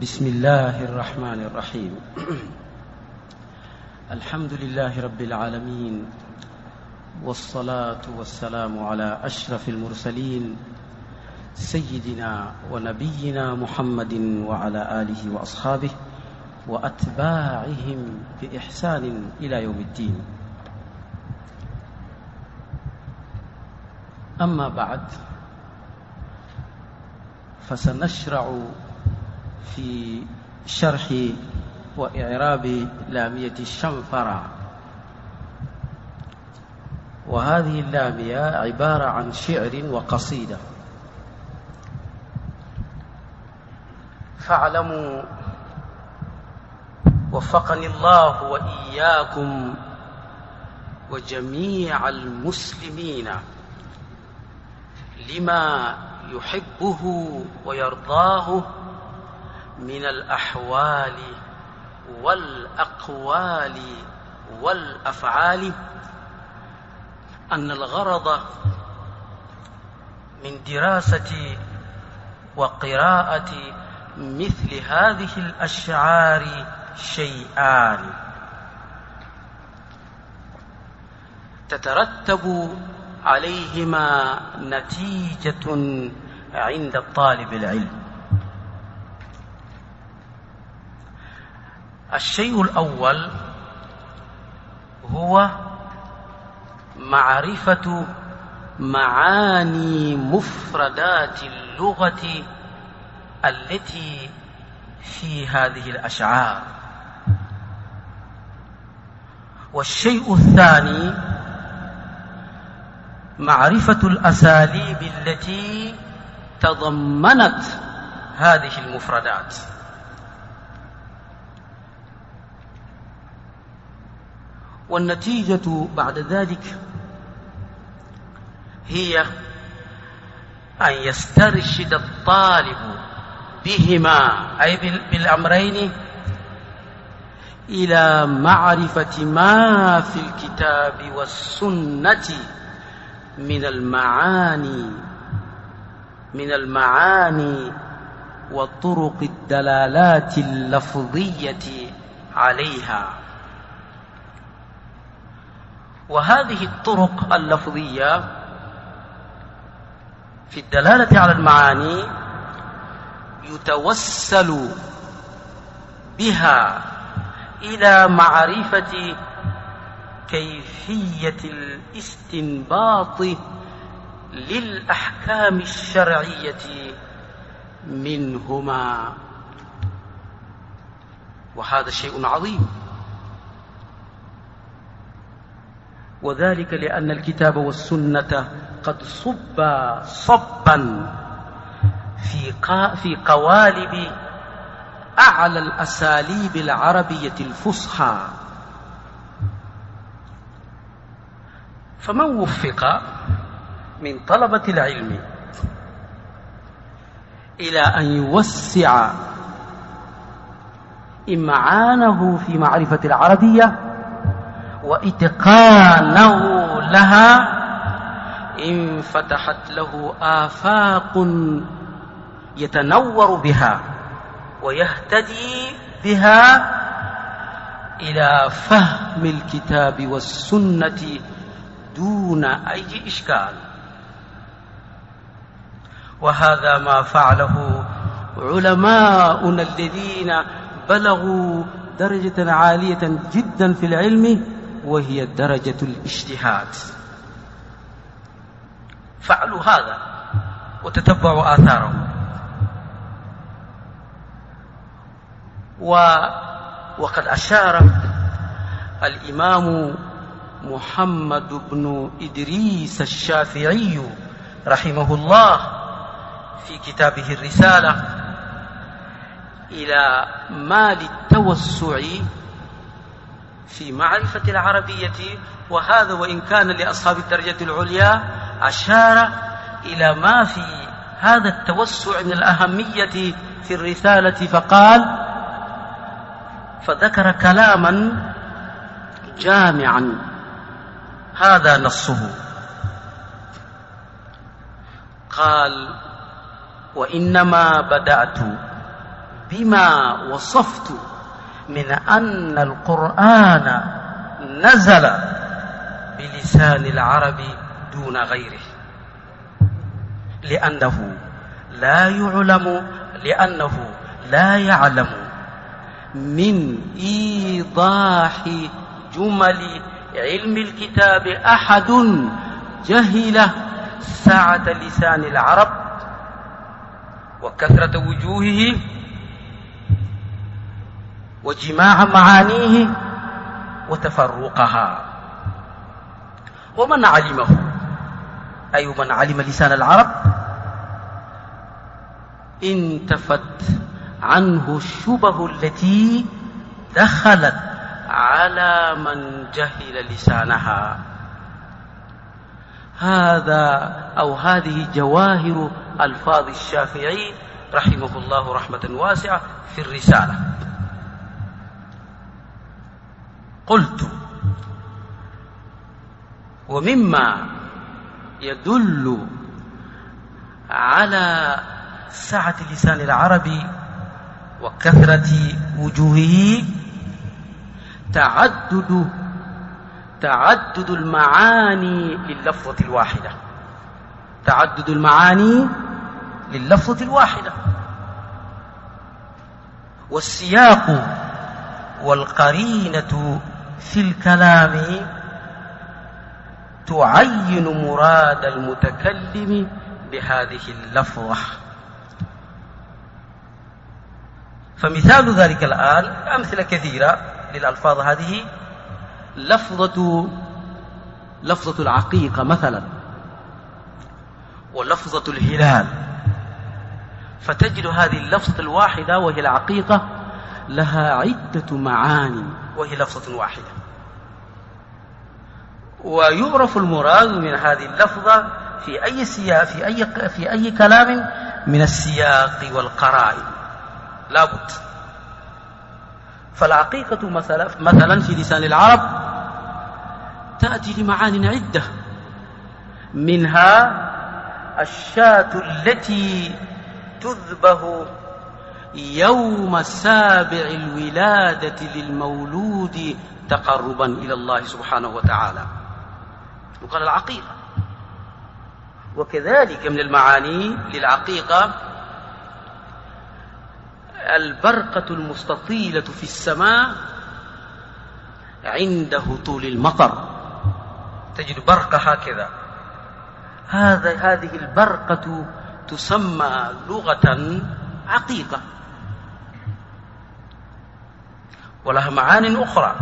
بسم الله الرحمن الرحيم. الحمد لله رب العالمين والصلاة والسلام على أشرف المرسلين سيدنا ونبينا محمد وعلى آله وأصحابه وأتباعهم بإحسان إلى يوم الدين. أما بعد فسنشرع في شرح وإعراب لامية الشنفرة. وهذه اللامية عبارة عن شعر وقصيدة. فاعلموا وفقني الله وإياكم وجميع المسلمين لما يحبه ويرضاه من الأحوال والأقوال والأفعال أن الغرض من دراسة وقراءة مثل هذه الأشعار شيئان. تترتب عليهما نتيجة عند طالب العلم. الشيء الأول هو معرفة معاني مفردات اللغة التي في هذه الأشعار. والشيء الثاني معرفة الأساليب التي تضمنت هذه المفردات. والنتيجة بعد ذلك هي أن يسترشد الطالب بهما أي بالأمرين إلى معرفة ما في الكتاب والسنة من المعاني من المعاني وطرق الدلالات اللفظية عليها. وهذه الطرق اللفظية في الدلالة على المعاني يتوسل بها إلى معرفة كيفية الاستنباط للأحكام الشرعية منهما. وهذا شيء عظيم. وذلك لأن الكتاب والسنة قد صبا صبا في في قوالب أعلى الأساليب العربية الفصحى. فمن وفق من طلبة العلم إلى أن يوسع إمعانه في معرفة العربية وإتقانه لها انفتحت له آفاق يتنور بها ويهتدي بها إلى فهم الكتاب والسنة دون أي إشكال. وهذا ما فعله علماؤنا الذين بلغوا درجة عالية جدا في العلم وهي درجة الاجتهاد. فعلوا هذا وتتبعوا آثاره و وقد أشار الإمام محمد بن إدريس الشافعي رحمه الله في كتابه الرسالة إلى ما للتوسع في معرفة العربية وهذا وإن كان لأصحاب الدرجة العليا أشار إلى ما في هذا التوسع من الأهمية في الرسالة فقال فذكر كلاما جامعا هذا نصه. قال وإنما بدأت بما وصفت من أن القرآن نزل بلسان العرب دون غيره. لأنه لا يعلم لأنه لا يعلم من إيضاح جمل علم الكتاب أحد جهل سعة لسان العرب وكثرة وجوهه وجماع معانيه وتفرقها. ومن علمه أي من علم لسان العرب انتفت عنه الشبه التي دخلت على من جهل لسانها. هذا أو هذه جواهر ألفاظ الشافعي رحمه الله رحمة واسعة في الرسالة. قلت. ومما يدل على سعة لسان العرب وكثرة وجوهه تعدد تعدد المعاني لللفظة الواحدة. تعدد المعاني لللفظة الواحدة. والسياق والقرينة في الكلام تعين مراد المتكلم بهذه اللفظة. فمثال ذلك الآن أمثلة كثيرة للألفاظ هذه. لفظة لفظة العقيقة مثلا ولفظة الهلال. فتجد هذه اللفظة الواحدة وهي العقيقة لها عدة معاني وهي لفظة واحدة. ويعرف المراد من هذه اللفظة في أي سياق في أي في أي كلام من السياق والقرائن. لابد. فالعقيقة مثلا مثلا في لسان العرب تأتي لمعان عدة. منها الشاة التي تذبه يوم سابع الولادة للمولود تقربا إلى الله سبحانه وتعالى. يقال العقيقة. وكذلك من المعاني للعقيقة البرقة المستطيلة في السماء عند هطول المطر. تجد برقة هكذا. هذا هذه البرقة تسمى لغة عقيقة. ولها معان أخرى.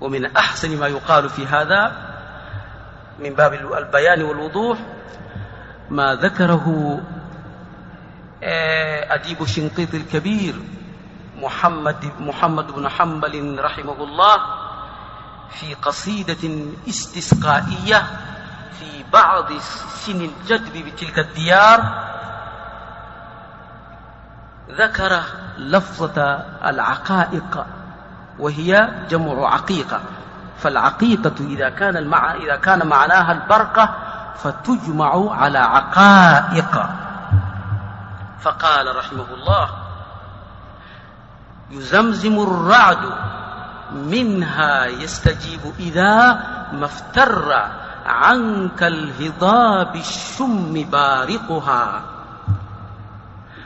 ومن أحسن ما يقال في هذا من باب البيان والوضوح ما ذكره آه، أديب الشنقيط الكبير محمد محمد بن حنبل رحمه الله في قصيدة استسقائية في بعض سن الجدب بتلك الديار. ذكر لفظة العقائق وهي جمع عقيقة. فالعقيقة إذا كان المع... إذا كان معناها البرقة فتجمع على عقائق. فقال رحمه الله يزمزم الرعد منها يستجيب إذا ما افتر عنك الهضاب الشم بارقها.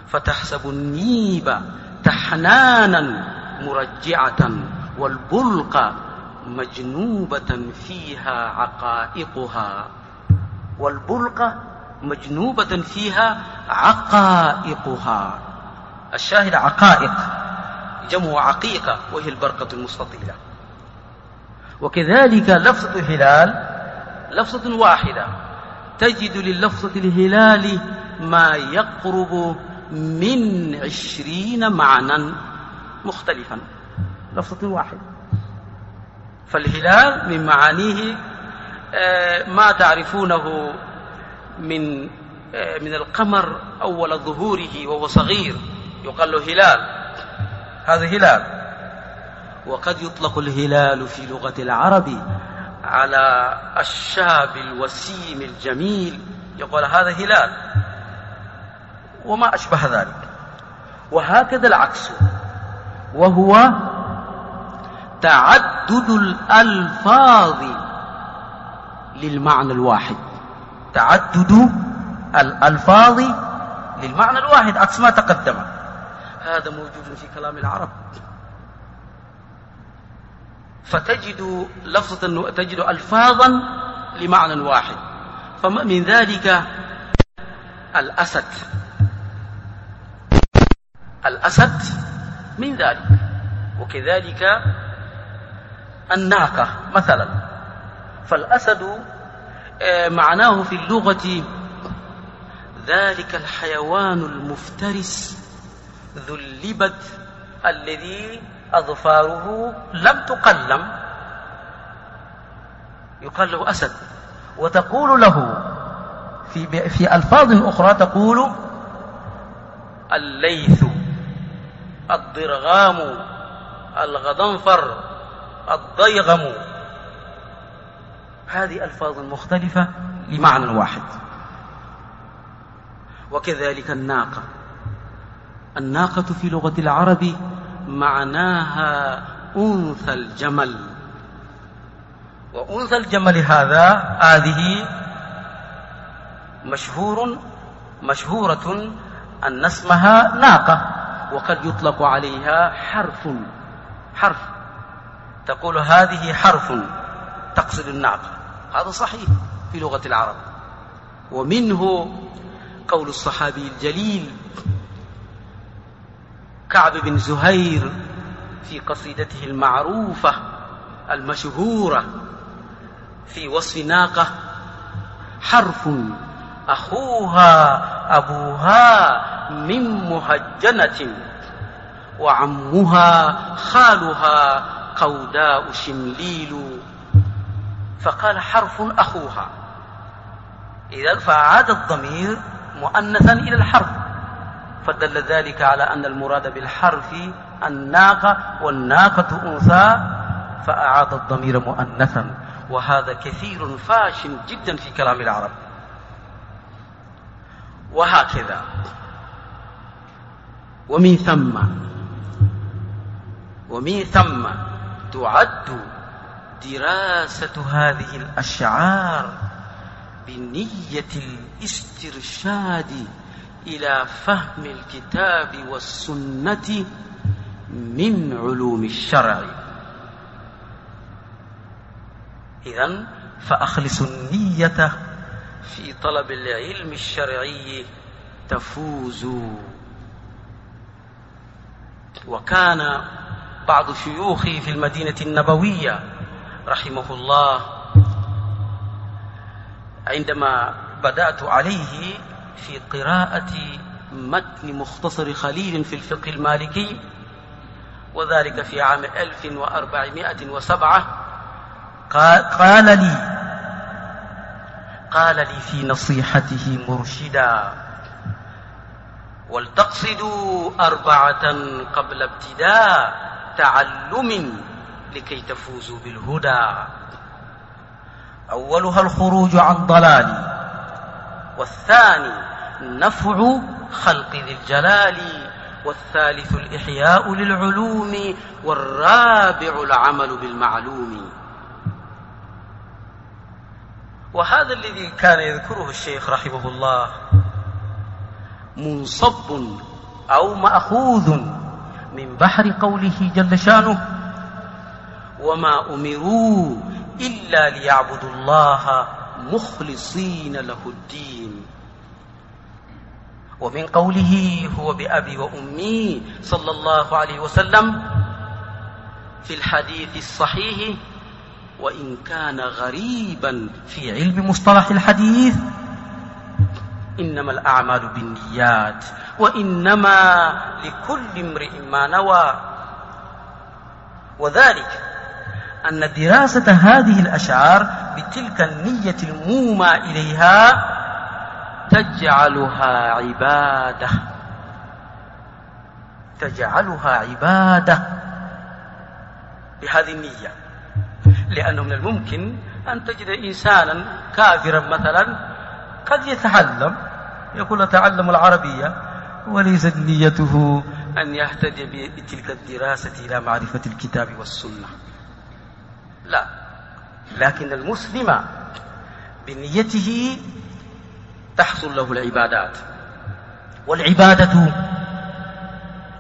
فتحسب النيب تحنانا مرجعة والبلق مجنوبة فيها عقائقها. والبلق مجنوبة فيها عقائقها. الشاهد عقائق جمع عقيقة وهي البرقة المستطيلة. وكذلك لفظة الهلال لفظة واحدة تجد للفظة الهلال ما يقرب من عشرين معنى مختلفا. لفظة واحدة فالهلال من معانيه آه، ما تعرفونه من آه، من القمر أول ظهوره وهو صغير. يقال له هلال. هذا هلال. وقد يطلق الهلال في لغة العرب على الشاب الوسيم الجميل. يقول هذا هلال. وما أشبه ذلك. وهكذا العكس. وهو تعدد الألفاظ للمعنى الواحد. تعدد الألفاظ للمعنى الواحد. عكس ما تقدم. هذا موجود في كلام العرب. فتجد لفظة تجد ألفاظا لمعنى واحد. فمن ذلك الأسد. الأسد من ذلك وكذلك الناقة مثلا. فالأسد آه، معناه في اللغة ذلك الحيوان المفترس ذو اللبد الذي أظفاره لم تقلم. يقال له أسد. وتقول له في في ألفاظ أخرى تقول الليث. الضرغام الغضنفر الضيغم. هذه ألفاظ مختلفة لمعنى واحد. وكذلك الناقة. الناقة في لغة العرب معناها أنثى الجمل. وأنثى الجمل هذا هذه مشهور مشهورة أن اسمها ناقة. وقد يطلق عليها حرف حرف. تقول هذه حرف تقصد الناقة. هذا صحيح في لغة العرب. ومنه قول الصحابي الجليل كعب بن زهير في قصيدته المعروفة المشهورة في وصف ناقة حرف. أخوها أبوها من مهجنة وعمها خالها قوداء شمليل. فقال حرف أخوها. إذا فأعاد الضمير مؤنثا إلى الحرف فدل ذلك على أن المراد بالحرف الناقة والناقة أنثى فأعاد الضمير مؤنثا. وهذا كثير فاش جدا في كلام العرب. وهكذا. ومن ثم ومن ثم تعد دراسة هذه الأشعار بنية الاسترشاد إلى فهم الكتاب والسنة من علوم الشرع. إذا فأخلص النية في طلب العلم الشرعي تفوز. وكان بعض شيوخي في المدينة النبوية رحمه الله عندما بدأت عليه في قراءة متن مختصر خليل في الفقه المالكي وذلك في عام 1407 قال لي قال لي في نصيحته مرشدا ولتقصدوا أربعة قبل ابتداء تعلم لكي تفوزوا بالهدى. أولها الخروج عن ضلال والثاني نفع خلق ذي الجلال والثالث الإحياء للعلوم والرابع العمل بالمعلوم. وهذا الذي كان يذكره الشيخ رحمه الله منصب أو مأخوذ من بحر قوله جل شأنه وما أمروا إلا ليعبدوا الله مخلصين له الدين. ومن قوله هو بأبي وأمي صلى الله عليه وسلم في الحديث الصحيح وإن كان غريبا في علم مصطلح الحديث إنما الأعمال بالنيات وإنما لكل امرئ ما نوى. وذلك أن دراسة هذه الأشعار بتلك النية المومى إليها تجعلها عبادة. تجعلها عبادة. بهذه النية. لأنه من الممكن أن تجد إنسانا كافرا مثلا قد يتعلم يقول أتعلم العربية وليست نيته أن يهتدي بتلك الدراسة إلى معرفة الكتاب والسنة. لا لكن المسلم بنيته تحصل له العبادات والعبادة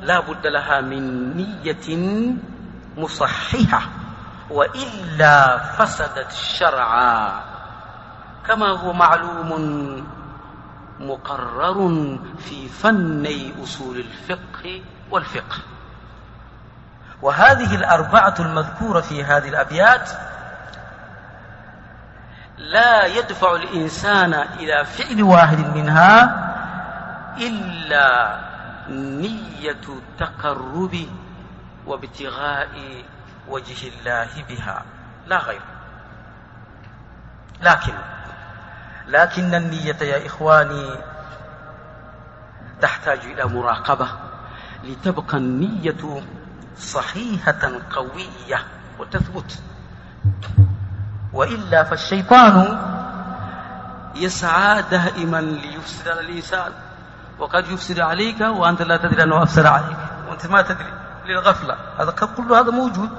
لا بد لها من نية مصححة. وإلا فسدت شرعا كما هو معلوم مقرر في فني أصول الفقه والفقه. وهذه الأربعة المذكورة في هذه الأبيات لا يدفع الإنسان إلى فعل واحد منها إلا نية تقرب وابتغاء وجه الله بها. لا غير. لكن لكن النية يا إخواني تحتاج إلى مراقبة لتبقى النية صحيحة قوية وتثبت. وإلا فالشيطان يسعى دائما ليفسد على الإنسان. وقد يفسد عليك وأنت لا تدري أنه أفسد عليك. وأنت ما تدري. للغفلة. هذا كل هذا موجود.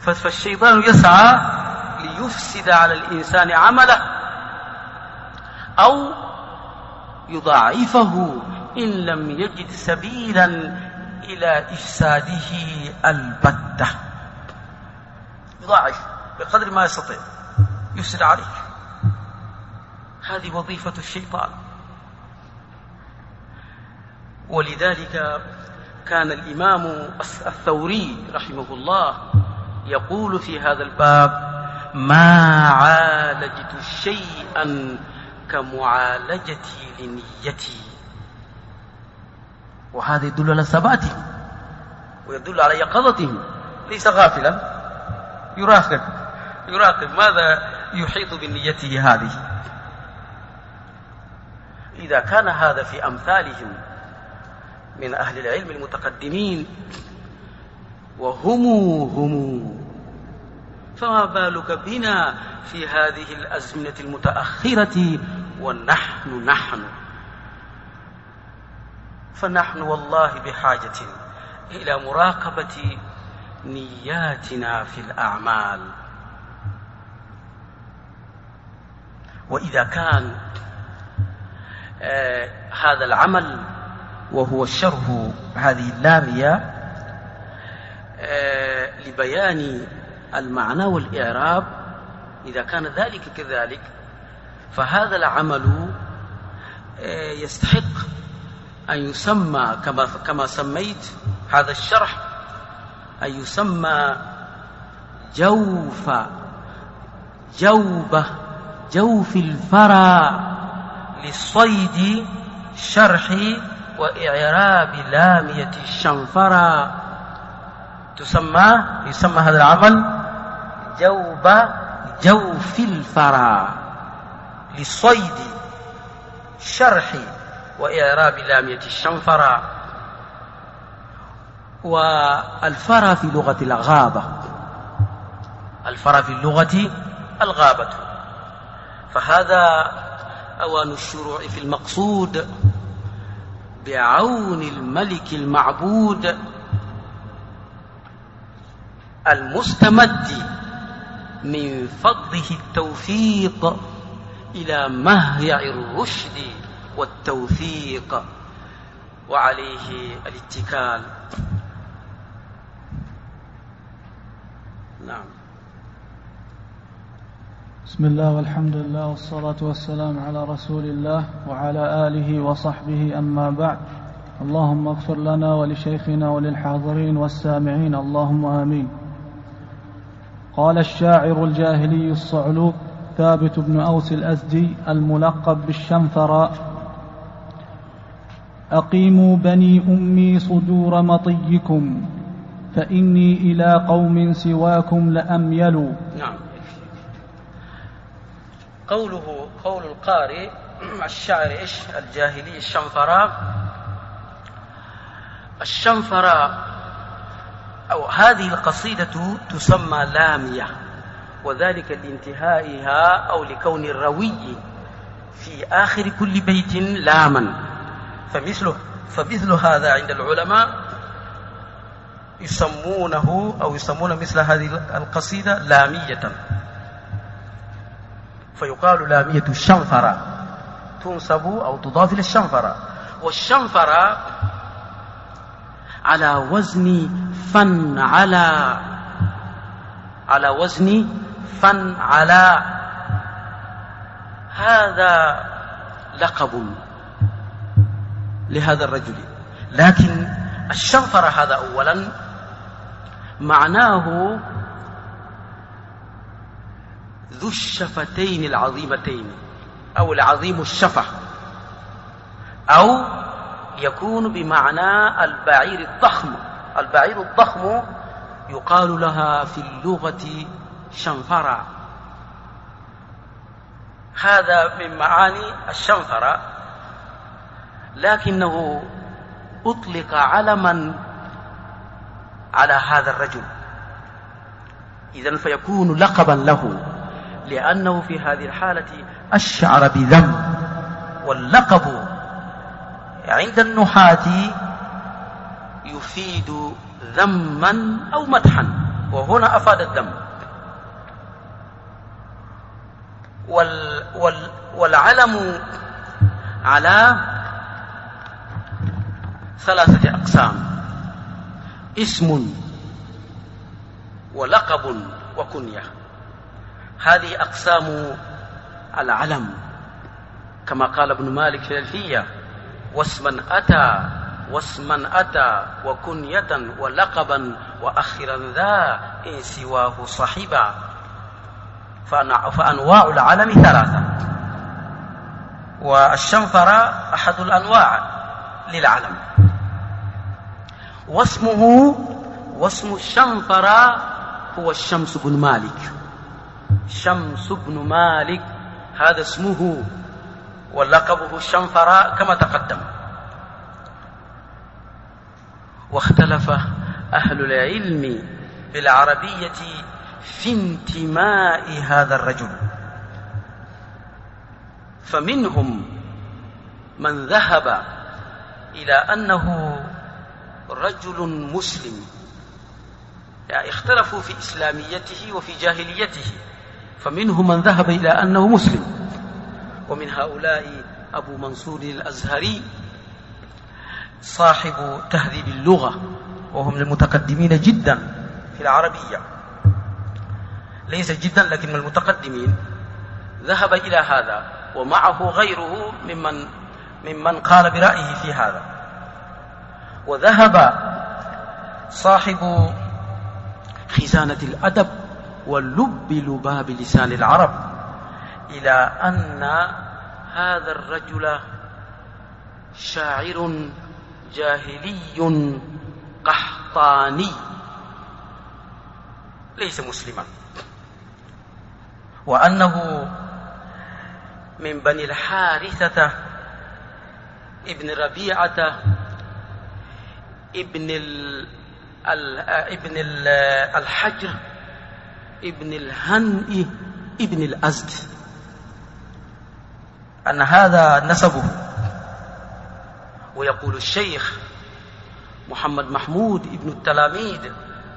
فالشيطان يسعى ليفسد على الإنسان عمله أو يضاعفه إن لم يجد سبيلا إلى إفساده البتة. يضاعف بقدر ما يستطيع. يفسد عليك هذه وظيفة الشيطان. ولذلك كان الإمام الثوري رحمه الله يقول في هذا الباب ما عالجت شيئا كمعالجتي لنيتي. وهذا يدل على ثباته ويدل على يقظته ليس غافلا. يراقب. يراقب ماذا يحيط بنيته هذه. إذا كان هذا في أمثالهم من أهل العلم المتقدمين وهم هم فما بالك بنا في هذه الأزمنة المتأخرة ونحن نحن؟ فنحن والله بحاجة إلى مراقبة نياتنا في الأعمال. وإذا كان آه هذا العمل وهو شرح هذه اللامية لبيان المعنى والإعراب إذا كان ذلك كذلك فهذا العمل آه يستحق أن يسمى كما كما سميت هذا الشرح أن يسمى جوف جوبة جوف الفرى للصيد شرح وإعراب لامية الشنفرة. تسمى يسمى هذا العمل جوب جوف الفرى للصيد شرح وإعراب لامية الشنفرة. والفرى في لغة الغابة. الفرى في اللغة الغابة. فهذا أوان الشروع في المقصود بعون الملك المعبود المستمد من فضله التوفيق إلى مهيع الرشد والتوثيق وعليه الاتكال. نعم. بسم الله والحمد لله والصلاة والسلام على رسول الله وعلى آله وصحبه أما بعد. اللهم اغفر لنا ولشيخنا وللحاضرين والسامعين. اللهم آمين. قال الشاعر الجاهلي الصعلوك ثابت بن أوس الأزدي الملقب بالشنفراء أقيموا بني أمي صدور مطيكم فإني إلى قوم سواكم لأميل نعم. قوله قول القارئ الشاعر إيش؟ الجاهلي الشنفراء الشنفراء أو هذه القصيدة تسمى لامية وذلك لانتهائها أو لكون الروي في آخر كل بيت لاما. فمثله فمثل هذا عند العلماء يسمونه أو يسمون مثل هذه القصيدة لامية. فيقال لامية الشنفرة تنسب أو تضاف إلى الشنفرة. والشنفرة على وزن فن على على وزن فن على هذا لقب لهذا الرجل. لكن الشنفر هذا أولا معناه ذو الشفتين العظيمتين أو العظيم الشفة أو يكون بمعنى البعير الضخم. البعير الضخم يقال لها في اللغة شنفرة. هذا من معاني الشنفرة. لكنه أطلق علما على هذا الرجل. إذا فيكون لقبا له لأنه في هذه الحالة أشعر بذم واللقب عند النحاة يفيد ذما أو مدحا. وهنا أفاد الذم. وال وال والعلم على ثلاثة أقسام اسم ولقب وكنية. هذه أقسام العلم كما قال ابن مالك في الألفية واسما أتى واسما أتى وكنية ولقبا وأخرا ذا إن سواه صحبا فأنواع العلم ثلاثة. والشنفر أحد الأنواع للعلم واسمه واسم الشنفر هو الشمس بن مالك. شمس بن مالك هذا اسمه. ولقبه الشنفر كما تقدم. واختلف أهل العلم بالعربية في انتماء هذا الرجل. فمنهم من ذهب إلى أنه رجل مسلم. يعني اختلفوا في إسلاميته وفي جاهليته. فمنهم من ذهب إلى أنه مسلم. ومن هؤلاء أبو منصور الأزهري صاحب تهذيب اللغة وهم المتقدمين جدا في العربية. ليس جدا لكن من المتقدمين. ذهب إلى هذا ومعه غيره ممن ممن قال برأيه في هذا. وذهب صاحب خزانة الأدب واللب لباب لسان العرب إلى أن هذا الرجل شاعر جاهلي قحطاني. ليس مسلما. وأنه من بني الحارثة ابن ربيعة ابن ال ابن الحجر ابن الهنئ ابن الأزد. أن هذا نسبه. ويقول الشيخ محمد محمود ابن التلاميذ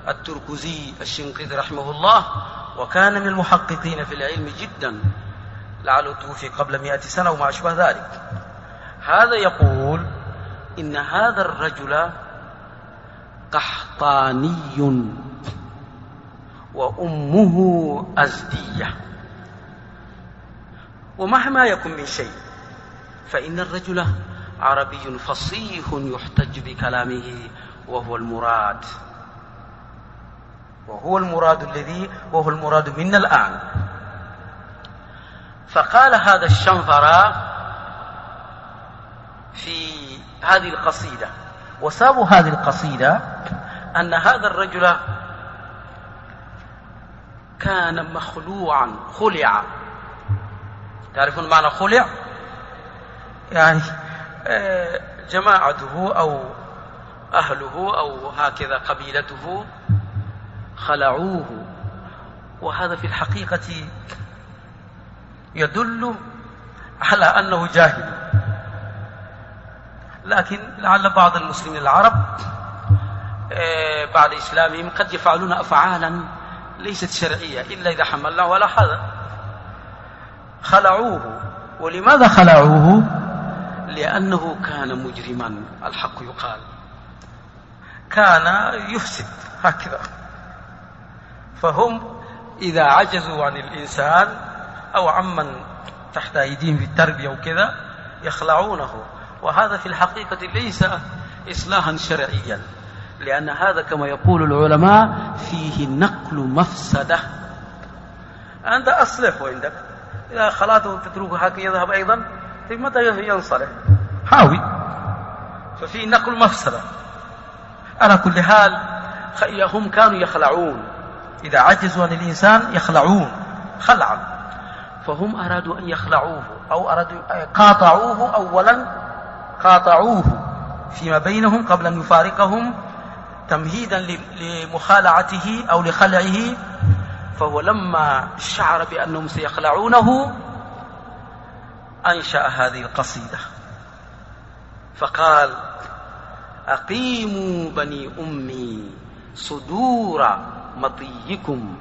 التركزي الشنقيطي رحمه الله وكان من المحققين في العلم جدا لعله توفي قبل مئة سنة وما أشبه ذلك. هذا يقول إن هذا الرجل قحطاني وأمه أزدية. ومهما يكن من شيء فإن الرجل عربي فصيح يحتج بكلامه وهو المراد. وهو المراد الذي وهو المراد منا الآن. فقال هذا الشنفر في هذه القصيدة. وساب هذه القصيدة أن هذا الرجل كان مخلوعا خلع. تعرفون معنى خلع؟ يعني جماعته أو أهله أو هكذا قبيلته خلعوه. وهذا في الحقيقة يدل على أنه جاهل. لكن لعل بعض المسلمين العرب آه، بعد إسلامهم قد يفعلون أفعالا ليست شرعية إلا إذا حملناه على هذا خلعوه. ولماذا خلعوه؟ لأنه كان مجرما الحق يقال. كان يفسد هكذا. فهم إذا عجزوا عن الإنسان أو عمن تحت أيديهم في التربية وكذا يخلعونه. وهذا في الحقيقة ليس إصلاحا شرعيا لأن هذا كما يقول العلماء فيه نقل مفسدة. أنت أصلح عندك إذا خلاته تتركه هكذا يذهب أيضا. في متى ينصلح حاول ففي نقل مفسدة. على كل حال هم كانوا يخلعون. إذا عجزوا عن الإنسان يخلعون. خلعا فهم أرادوا أن يخلعوه أو أرادوا قاطعوه أولا. قاطعوه فيما بينهم قبل أن يفارقهم تمهيدا لمخالعته أو لخلعه. فهو لما شعر بأنهم سيخلعونه أنشأ هذه القصيدة. فقال أقيموا بني أمي صدور مطيكم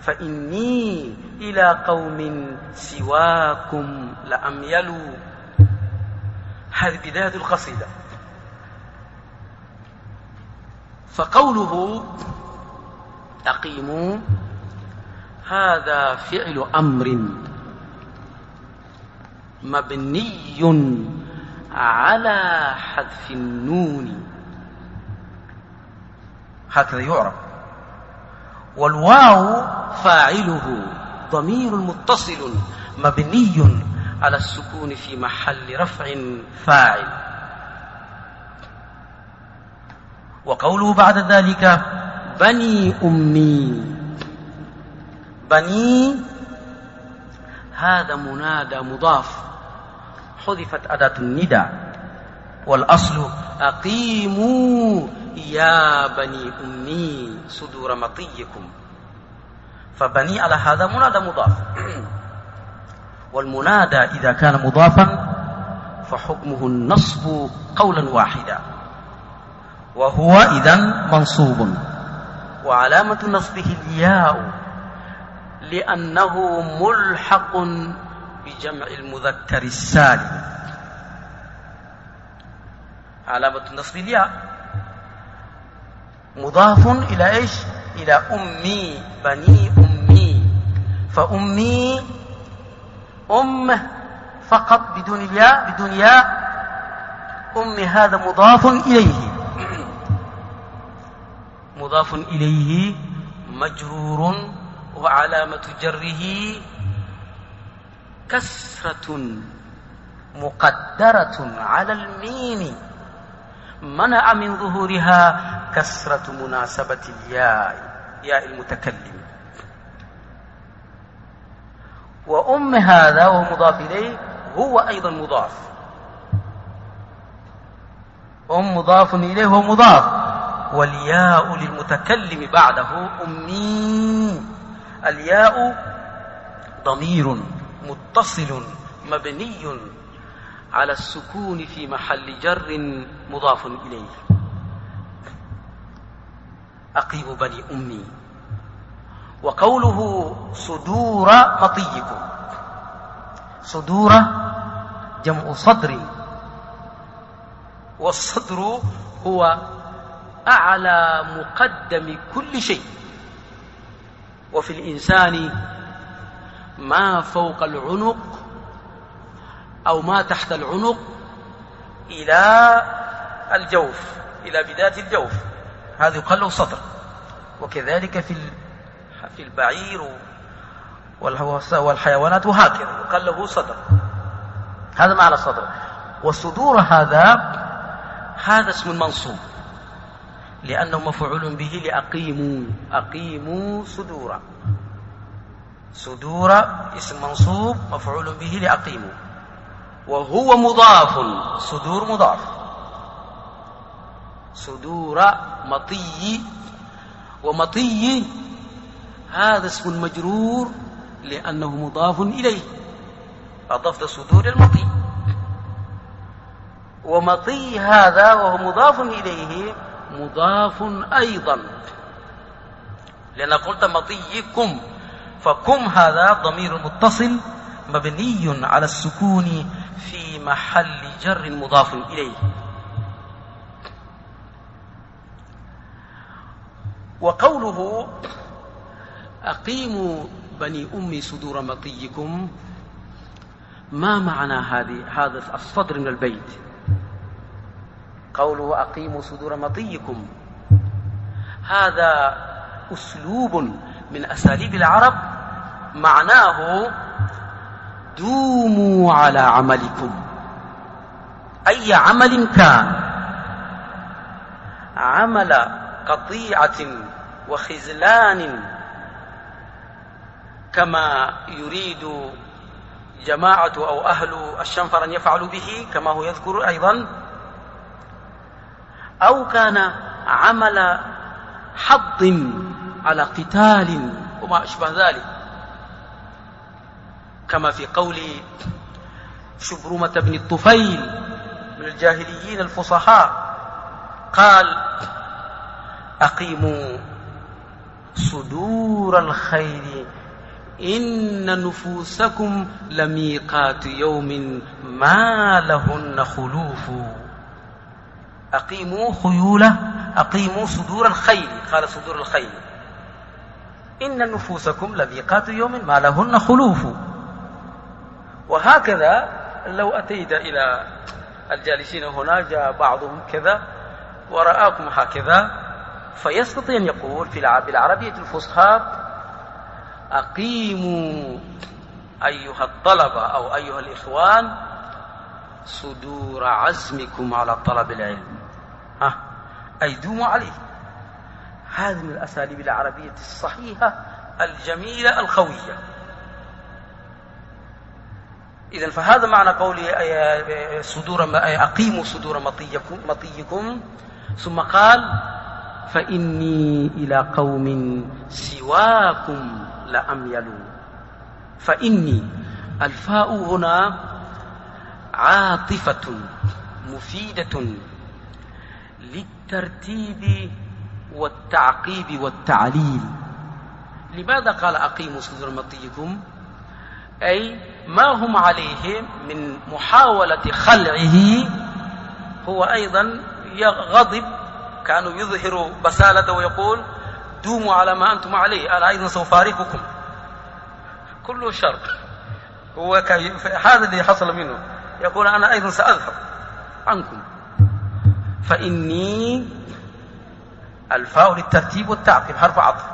فإني إلى قوم سواكم لأميل هذه بداية القصيدة. فقوله أقيموا هذا فعل أمر. مبني على حذف النون. هكذا يعرف. والواو فاعله ضمير متصل مبني على السكون في محل رفع فاعل. وقوله بعد ذلك بني أمي. بني هذا منادى مضاف. حذفت أداة النداء والأصل أقيموا يا بني أمي صدور مطيكم. فبني على هذا منادى مضاف. والمنادى إذا كان مضافا فحكمه النصب قولا واحدا. وهو إذا منصوب. وعلامة نصبه الياء لأنه ملحق بجمع المذكر السالم. علامة النصب الياء مضاف إلى إيش؟ إلى أمي بني أمي. فأمي أم فقط بدون الياء بدون ياء. أم هذا مضاف إليه. مضاف إليه مجرور وعلامة جره كسرة مقدرة على الميم منع من ظهورها كسرة مناسبة الياء ياء المتكلم. وأم هذا وهو مضاف إليه هو أيضا مضاف. أم مضاف إليه هو مضاف. والياء للمتكلم بعده أمي. الياء ضمير. متصل مبني على السكون في محل جر مضاف إليه. أقيم بني أمي. وقوله صدور مطيكم صدور جمع صدر. والصدر هو أعلى مقدم كل شيء. وفي الإنسان ما فوق العنق أو ما تحت العنق إلى الجوف إلى بداية الجوف. هذا يقال له صدر وكذلك في في البعير والحيوانات وهكذا يقال له صدر هذا معنى الصدر والصدور هذا هذا اسم منصوب. لأنه مفعول به لأقيموا أقيموا صدورا. صدور اسم منصوب مفعول به لأقيموا وهو مضاف. صدور مضاف. صدور مطي. ومطي هذا اسم مجرور لأنه مضاف إليه. أضفت صدور المطي. ومطي هذا وهو مضاف إليه. مضاف أيضا. لأن قلت مطيكم. فكم هذا ضمير متصل مبني على السكون في محل جر مضاف إليه. وقوله أقيموا بني أمي صدور مطيكم ما معنى هذه هذا الصدر من البيت؟ قوله أقيموا صدور مطيكم هذا أسلوب من أساليب العرب معناه دوموا على عملكم أي عمل كان. عمل قطيعة وخزلان كما يريد جماعة أو أهل الشنفر أن يفعلوا به كما هو يذكر أيضا. أو كان عمل حض على قتال وما أشبه ذلك. كما في قول شبرمة بن الطفيل من الجاهليين الفصحاء قال أقيموا صدور الخير إن نفوسكم لميقات يوم ما لهن خلوف. أقيموا خيولة أقيموا صدور الخيل قال صدور الخيل إن نفوسكم لميقات يوم ما لهن خلوف. وهكذا لو أتيت إلى الجالسين هنا جاء بعضهم كذا ورآكم هكذا فيستطيع أن يقول في بالعربية الفصحى أقيموا أيها الطلبة أو أيها الإخوان صدور عزمكم على طلب العلم. ها أي دوموا عليه. هذه من الأساليب العربية الصحيحة الجميلة القوية. إذا فهذا معنى قولي صدور أقيموا صدور مطيكم, مطيكم. ثم قال فإني إلى قوم سواكم لأميل فإني الفاء هنا عاطفة مفيدة للترتيب والتعقيب والتعليل. لماذا قال أقيموا صدور مطيكم أي ما هم عليه من محاولة خلعه؟ هو أيضا غضب كانوا يظهر بسالته ويقول دوموا على ما أنتم عليه أنا أيضا سوف أفارقكم كله شر. هو هذا اللي حصل منه. يقول أنا أيضا سأذهب عنكم. فإني الفاء للترتيب والتعقيب حرف عطف.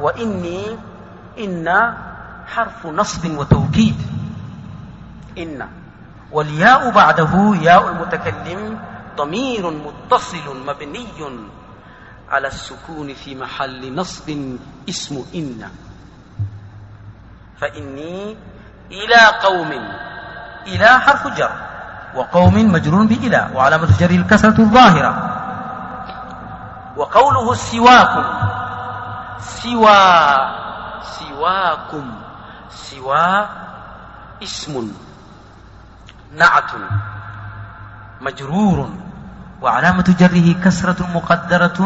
وإني إن حرف نصب وتوكيد. إن. والياء بعده ياء المتكلم ضمير متصل مبني على السكون في محل نصب اسم إن. فإني إلى قوم. إلى حرف جر. وقوم مجرور بإلى وعلامة جره الكسرة الظاهرة. وقوله سواكم. سوى سواكم. سوى اسم. نعت. مجرور. وعلامة جره كسرة مقدرة.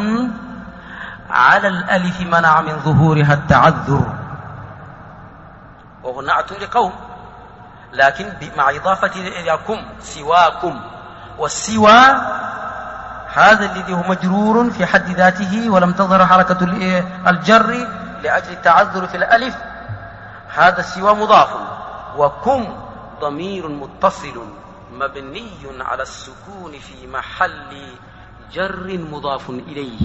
على الألف منع من ظهورها التعذر. وهو نعت لقوم. لكن مع إضافة إليكم سواكم. والسوى هذا الذي هو مجرور في حد ذاته ولم تظهر حركة الجر لأجل التعذر في الألف. هذا السوى مضاف. وكم ضمير متصل مبني على السكون في محل جر مضاف إليه.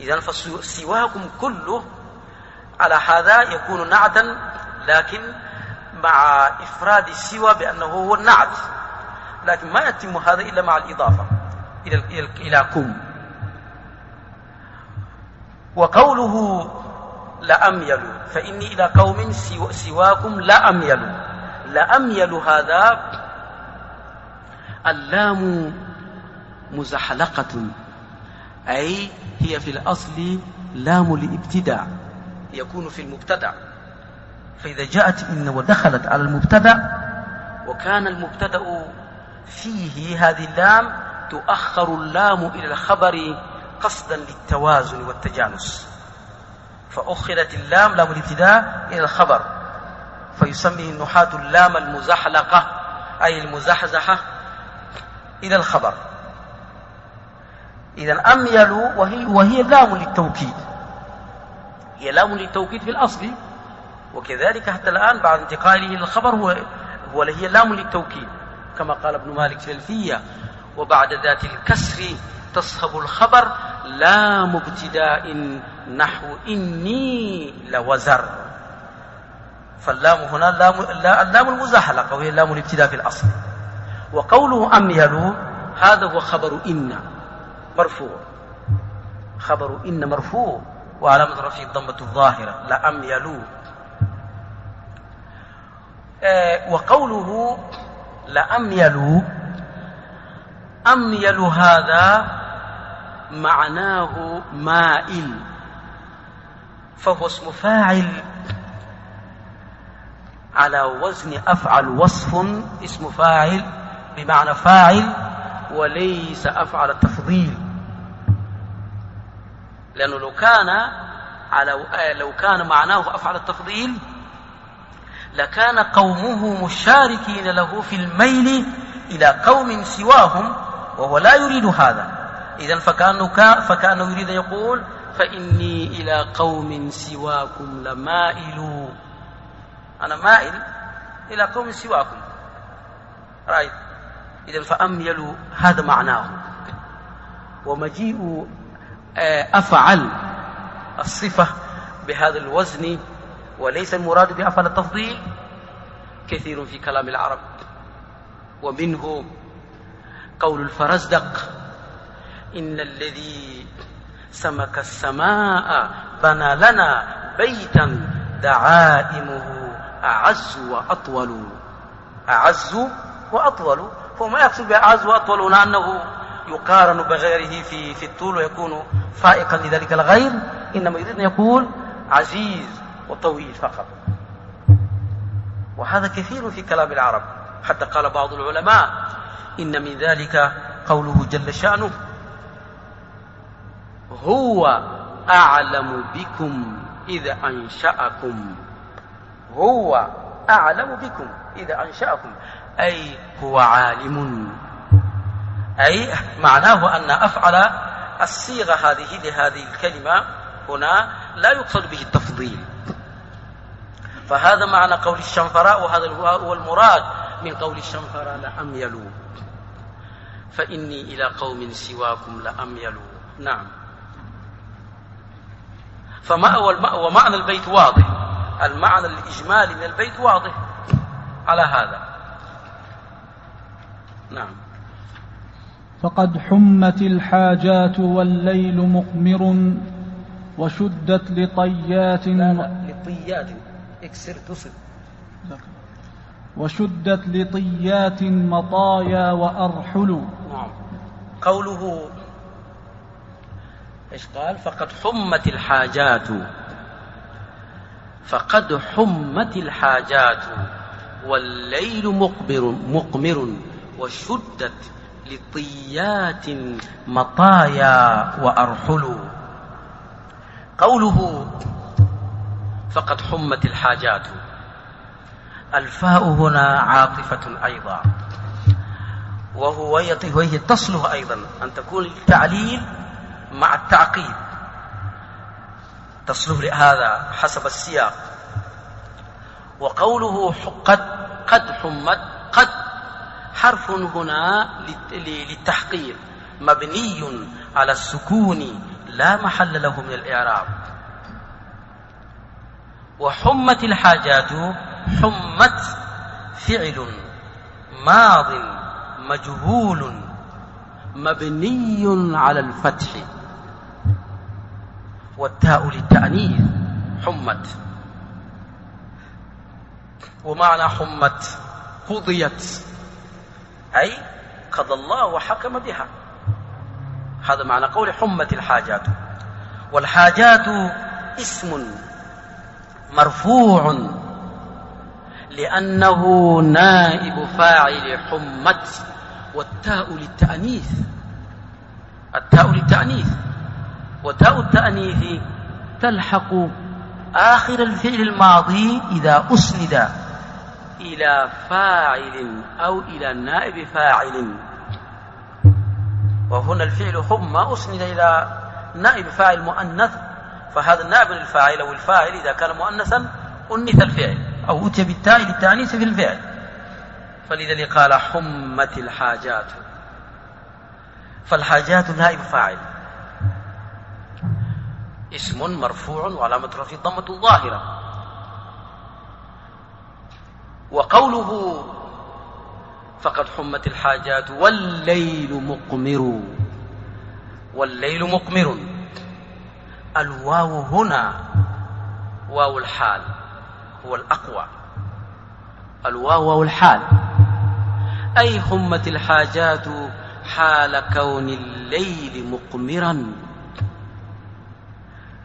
إذا فسواكم كله على هذا يكون نعتا لكن مع إفراد السوى بأنه هو النعت. لكن ما يتم هذا إلا مع الإضافة. إلى إلى كم. وقوله لأميل فإني إلى قوم سواكم لأميل لأميل هذا اللام مزحلقة أي هي في الأصل لام الابتداء يكون في المبتدأ. فإذا جاءت إن ودخلت على المبتدأ وكان المبتدأ فيه هذه اللام تؤخر اللام إلى الخبر قصدا للتوازن والتجانس. فأخرت اللام لام الابتداء إلى الخبر. فيسميه النحاة اللام المزحلقة أي المزحزحة إلى الخبر. إذا أميلوا وهي, وهي لام للتوكيد. هي لام للتوكيد في الأصل وكذلك حتى الآن بعد انتقاله إلى الخبر هو, هو هي لام للتوكيد. كما قال ابن مالك في الفية وبعد ذات الكسر تصهب الخبر لام ابتداء نحو إني لوزر. فاللام هنا اللام, اللام المزحلقة وهي اللام الابتداء في الأصل. وقوله أميلوا هذا هو خبر إن مرفوع. خبر إن مرفوع. وعلامة رفعه الضمة الظاهرة لأميلوا آه وقوله لأميلوا أميل هذا معناه مائل فهو اسم فاعل. على وزن أفعل وصف اسم فاعل بمعنى فاعل وليس أفعل التفضيل لأنه لو كان على لو كان معناه أفعل التفضيل لكان قومه مشاركين له في الميل إلى قوم سواهم وهو لا يريد هذا. إذا فكأنه, فكأنه يريد يقول فإني إلى قوم سواكم لمائل. أنا مائل إلى قوم سواكم. رأيت. إذا فأميل هذا معناه. ومجيء آه، أفعل الصفة بهذا الوزن وليس المراد بأفعل التفضيل. كثير في كلام العرب. ومنه قول الفرزدق. إن الذي سمك السماء بنى لنا بيتا دعائمه أعز وأطول. أعز وأطول. هو ما يقصد بأعز وأطول هنا أنه يقارن بغيره في في الطول ويكون فائقا لذلك الغير. إنما يريد أن يقول عزيز وطويل فقط. وهذا كثير في كلام العرب. حتى قال بعض العلماء إن من ذلك قوله جل شأنه هو أعلم بكم إذا أنشأكم هو أعلم بكم إذا أنشأكم أي هو عالم أي معناه أن أفعل الصيغة هذه لهذه الكلمة هنا لا يقصد به التفضيل. فهذا معنى قول الشنفراء وهذا هو المراد من قول الشنفراء لأميلوا فإني إلى قوم سواكم لأميلوا. نعم. فما ومعنى البيت واضح. المعنى الإجمالي من البيت واضح. على هذا. نعم. فقد حمت الحاجات والليل مقمر وشدت لطيات لا لا لطيات. اكسر تصل وشدت لطيات مطايا وأرحل. نعم. قوله إيش قال؟ فقد حمت الحاجات. فقد حمت الحاجات. والليل مقبر مقمر. وشدت لطيات مطايا وأرحل. قوله فقد حمت الحاجات. الفاء هنا عاطفة أيضا. وهو وهي تصلح أيضا. أن تكون التعليل مع التعقيد. تصلح لهذا حسب السياق. وقوله قد قد حمت قد حرف هنا للتحقير مبني على السكون. لا محل له من الإعراب. وحمت الحاجات حمت فعل ماض مجهول مبني على الفتح. والتاء للتأنيث حمت. ومعنى حمت قضيت أي قضى الله وحكم بها. هذا معنى قول حمت الحاجات. والحاجات اسم مرفوع. لأنه نائب فاعل حمت والتاء للتأنيث. التاء للتأنيث. وتاء التأنيث تلحق آخر الفعل الماضي إذا أسند إلى فاعل أو إلى نائب فاعل. وهنا الفعل هم أسند إلى نائب فاعل مؤنث فهذا النائب للفاعل أو الفاعل إذا كان مؤنثا أنث الفعل أو أتي بالتاء للتأنيث في الفعل. فلذلك قال حمت الحاجات. فالحاجات نائب فاعل. اسم مرفوع وعلامة رفعه الضمة ظاهرة وقوله فقد حمت الحاجات والليل مقمر. والليل مقمر. الواو هنا واو الحال هو الأقوى. الواو واو الحال. أي حمت الحاجات حال كون الليل مقمرا.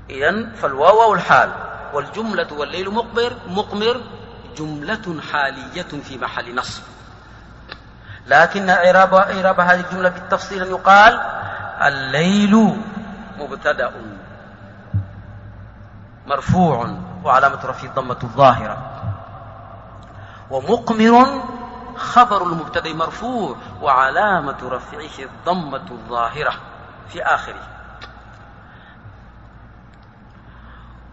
إذن فالواو واو الحال والجملة والليل مقبر مقمر جملة حالية في محل نصب. لكن إعراب إعراب هذه الجملة بالتفصيل يقال الليل مبتدأ. مرفوع وعلامة رفعه الضمة الظاهرة. ومقمر خبر المبتدأ مرفوع وعلامة رفعه الضمة الظاهرة في آخره.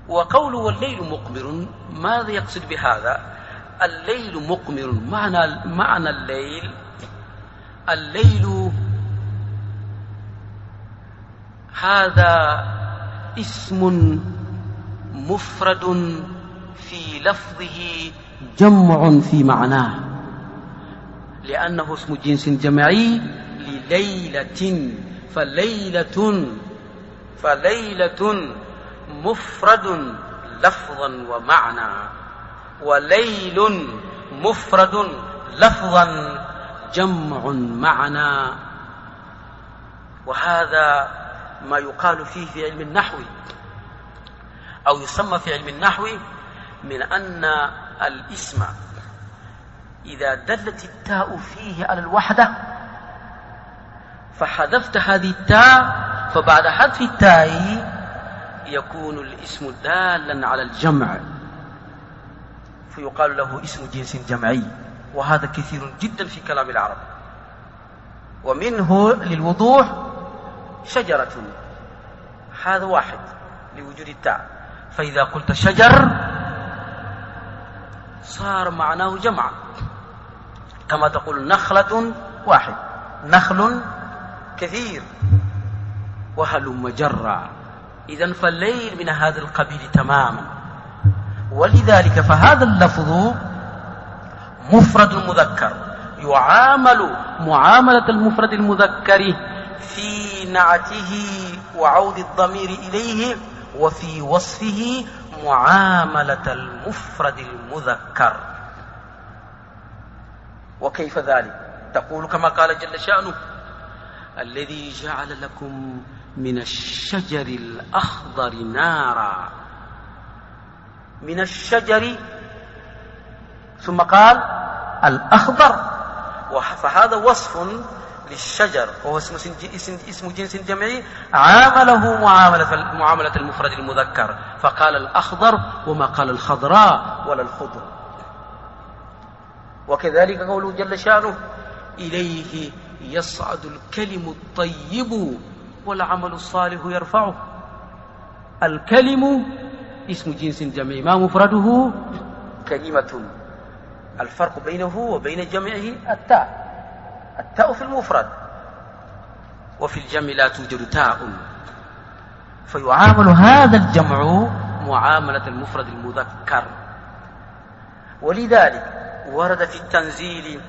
وقوله والليل مقمر ماذا يقصد بهذا؟ الليل مقمر معنى معنى الليل الليل هذا اسم مفرد في لفظه جمع في معناه. لأنه اسم جنس جمعي لليلة فليلة فليلة مفرد لفظا ومعنى وليل مفرد لفظا جمع معنى. وهذا ما يقال فيه في علم النحو. أو يسمى في علم النحو من أن الاسم إذا دلت التاء فيه على الوحدة فحذفت هذه التاء فبعد حذف التاء يكون الاسم دالا على الجمع فيقال له اسم جنس جمعي وهذا كثير جدا في كلام العرب. ومنه للوضوح شجرة هذا واحد لوجود التاء. فإذا قلت شجر صار معناه جمع. كما تقول نخلة واحد. نخل كثير. وهلم جرا إذا فالليل من هذا القبيل تماما. ولذلك فهذا اللفظ مفرد مذكر. يعامل معاملة المفرد المذكر في نعته وعود الضمير إليه وفي وصفه معاملة المفرد المذكر. وكيف ذلك؟ تقول كما قال جل شأنه الذي جعل لكم من الشجر الأخضر نارا. من الشجر ثم قال الأخضر. فهذا وصف للشجر وهو اسم, اسم جنس جمعي عامله معاملة, معاملة المفرد المذكر. فقال الأخضر وما قال الخضراء ولا الخضر. وكذلك قوله جل شأنه إليه يصعد الكلم الطيب والعمل الصالح يرفعه. الكلم اسم جنس جمعي ما مفرده؟ كلمة الفرق بينه وبين جمعه التاء. التاء في المفرد. وفي الجمع لا توجد تاء. فيعامل هذا الجمع معاملة المفرد المذكر. ولذلك ورد في التنزيل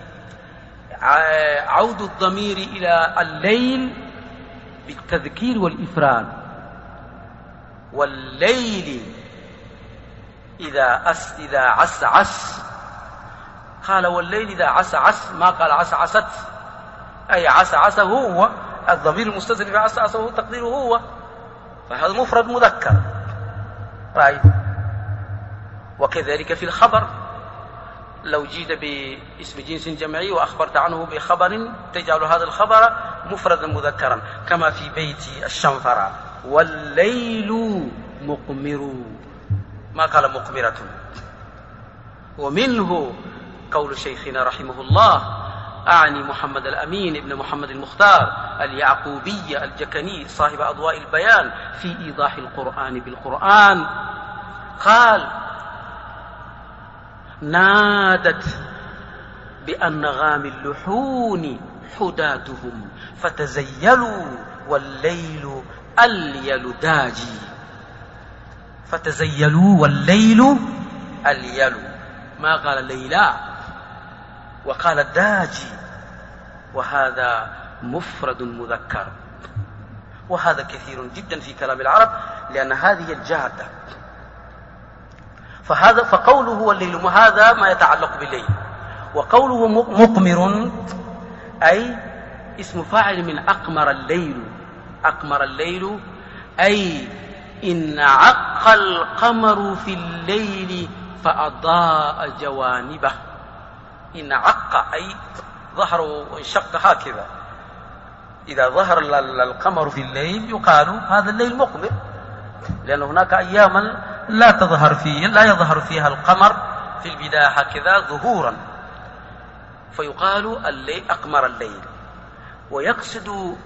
عود الضمير إلى الليل بالتذكير والإفراد. والليل إذا أس إذا عس عس. قال والليل إذا عس عس ما قال عس عست. أي عس عسه هو الضمير المستتر في عس عسه تقديره هو. فهذا مفرد مذكر. رأيت وكذلك في الخبر. لو جيت باسم جنس جمعي وأخبرت عنه بخبر تجعل هذا الخبر مفردا مذكرا كما في بيت الشنفرة. والليل مقمر. ما قال مقمرة؟ ومنه قول شيخنا رحمه الله. أعني محمد الأمين ابن محمد المختار اليعقوبي الجكني صاحب أضواء البيان في إيضاح القرآن بالقرآن. قال نادت بأنغام اللحون حداتهم فتزيلوا والليل أليل داجي فتزيلوا والليل أليل. ما قال ليلا وقال الداجي وهذا مفرد مذكر. وهذا كثير جدا في كلام العرب لأن هذه الجادة. فهذا فقوله والليل هذا ما يتعلق بالليل. وقوله مقمر أي اسم فاعل من أقمر الليل. أقمر الليل أي إن عق القمر في الليل فأضاء جوانبه. إن عق أي ظهر وانشق هكذا. إذا ظهر القمر في الليل يقال هذا الليل مقمر لأن هناك أياما لا تظهر فيه لا يظهر فيها القمر في البداية هكذا ظهورا. فيقال الليل أقمر الليل. ويقصد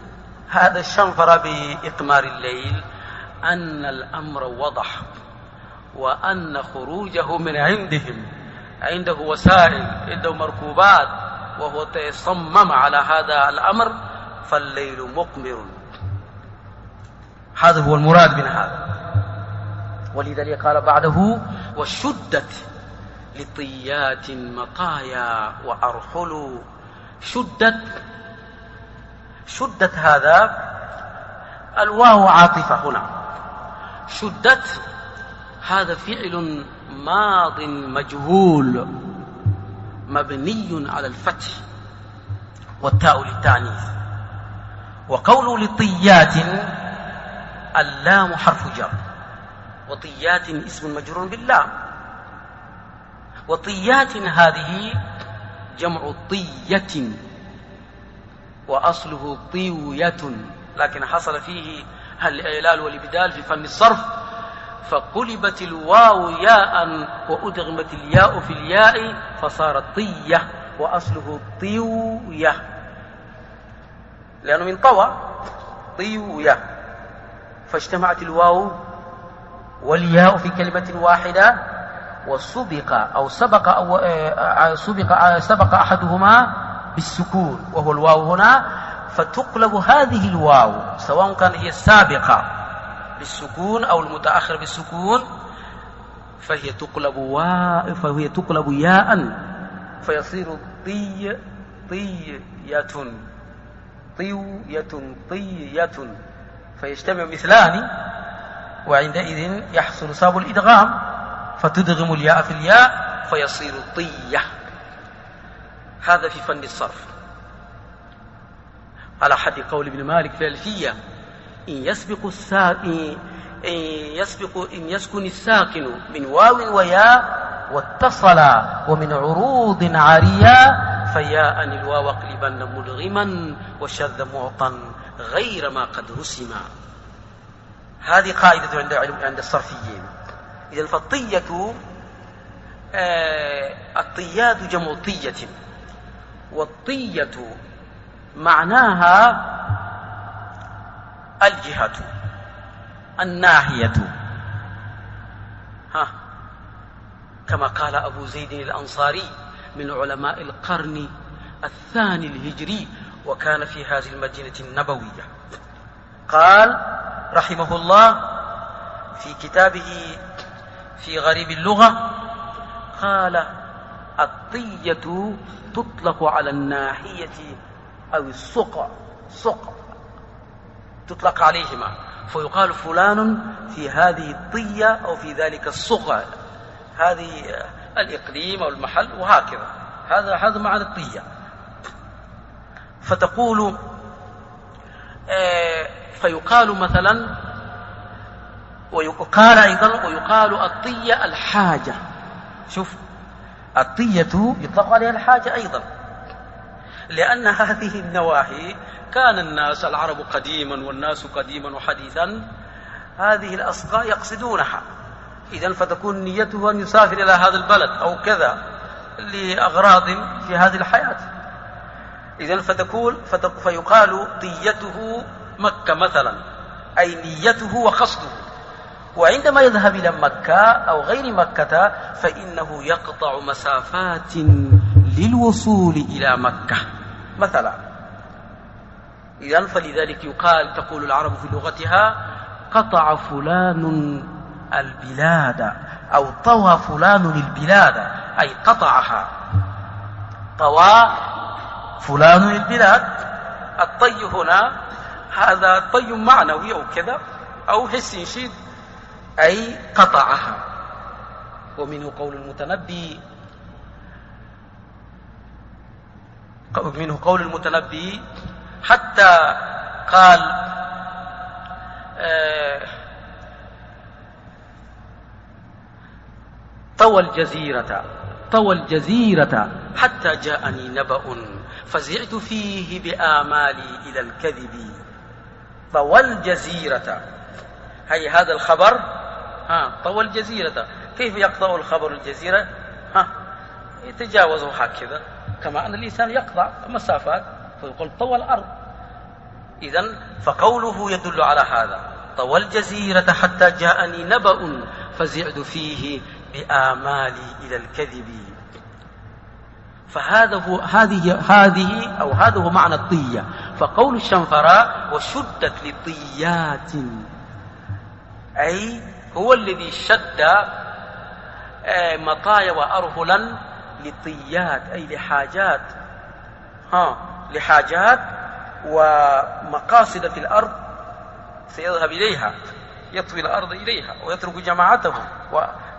هذا الشنفر بإقمار الليل أن الأمر وضح وأن خروجه من عندهم. عنده وسائل عنده مركوبات وهو تصمم على هذا الأمر فالليل مقمر. هذا هو المراد من هذا. ولذلك قال بعده وشدت لطيات مطايا وأرحل. شدت شدت هذا الواو عاطفة هنا. شدت هذا فعل ماض مجهول مبني على الفتح والتاء للتانيث وقول لطيات اللام حرف جر. وطيات اسم مجرور باللام. وطيات هذه جمع طية وأصله طيوية. لكن حصل فيه الإعلال والإبدال في فن الصرف؟ فقلبت الواو ياء وأدغمت الياء في الياء فصارت طية وأصله طيوية. لأنه من طوى طيوية. فاجتمعت الواو والياء في كلمة واحدة وسبق أو سبق أو آه، سبق آه، سبق أحدهما بالسكون وهو الواو هنا. فتقلب هذه الواو سواء كان هي السابقة بالسكون أو المتأخر بالسكون فهي تقلب وا فهي تقلب ياء فيصير طي طية طية طية فيجتمع مثلان وعندئذ يحصل سبب الإدغام فتدغم الياء في الياء فيصير طية. هذا في فن الصرف. على حد قول ابن مالك في الألفية. إن يسبق الساكن إن يسبق إن يسكن الساكن من واو وياء واتصل ومن عروض عارية فياء الواو اقلبن مدغما وشذ معطا غير ما قد رسم هذه قاعدة عند عند الصرفيين. إذا فالطية آه الطيات جمع طية. والطية معناها الجهة الناهية ها كما قال أبو زيد الأنصاري من علماء القرن الثاني الهجري وكان في هذه المدينة النبوية. قال رحمه الله في كتابه في غريب اللغة قال الطية تطلق على الناحية أو السقع سقع. تطلق عليهما. فيقال فلان في هذه الطية أو في ذلك السقع هذه الإقليم أو المحل وهكذا. هذا هذا معنى الطية. فتقول آه فيقال مثلا ويقال أيضا ويقال الطية الحاجة. شوف الطية يطلق عليها الحاجة أيضا. لأن هذه النواحي كان الناس العرب قديما والناس قديما وحديثا هذه الأصقاء يقصدونها. إذا فتكون نيته أن يسافر إلى هذا البلد أو كذا لأغراض في هذه الحياة. إذا فتكون فيقال طيته مكة مثلا أي نيته وقصده. وعندما يذهب إلى مكة أو غير مكة فإنه يقطع مسافات للوصول إلى مكة. مثلا إذا فلذلك يقال تقول العرب في لغتها قطع فلان البلاد أو طوى فلان البلاد أي قطعها. طوى فلان البلاد الطي هنا هذا طي معنوي أو كذا أو حس شيء أي قطعها. ومنه قول المتنبي منه قول المتنبي حتى قال آه طوى الجزيرة طوى الجزيرة حتى جاءني نبأ فزعت فيه بآمالي إلى الكذب. طوى الجزيرة. هي هذا الخبر؟ ها طوى الجزيرة. كيف يقطع الخبر الجزيرة؟ ها يتجاوزه هكذا. كما أن الإنسان يقطع مسافات فيقول طوى الأرض. إذا فقوله يدل على هذا طوى الجزيرة حتى جاءني نبأ فزعت فيه بآمالي إلى الكذب. فهذا هو هذه هذه أو هذا هو معنى الطية. فقول الشنفراء وشدت لطيات. أي هو الذي شد آه، مطايا وأرهلا لطيات أي لحاجات. ها لحاجات ومقاصد في الأرض سيذهب إليها يطوي الأرض إليها ويترك جماعته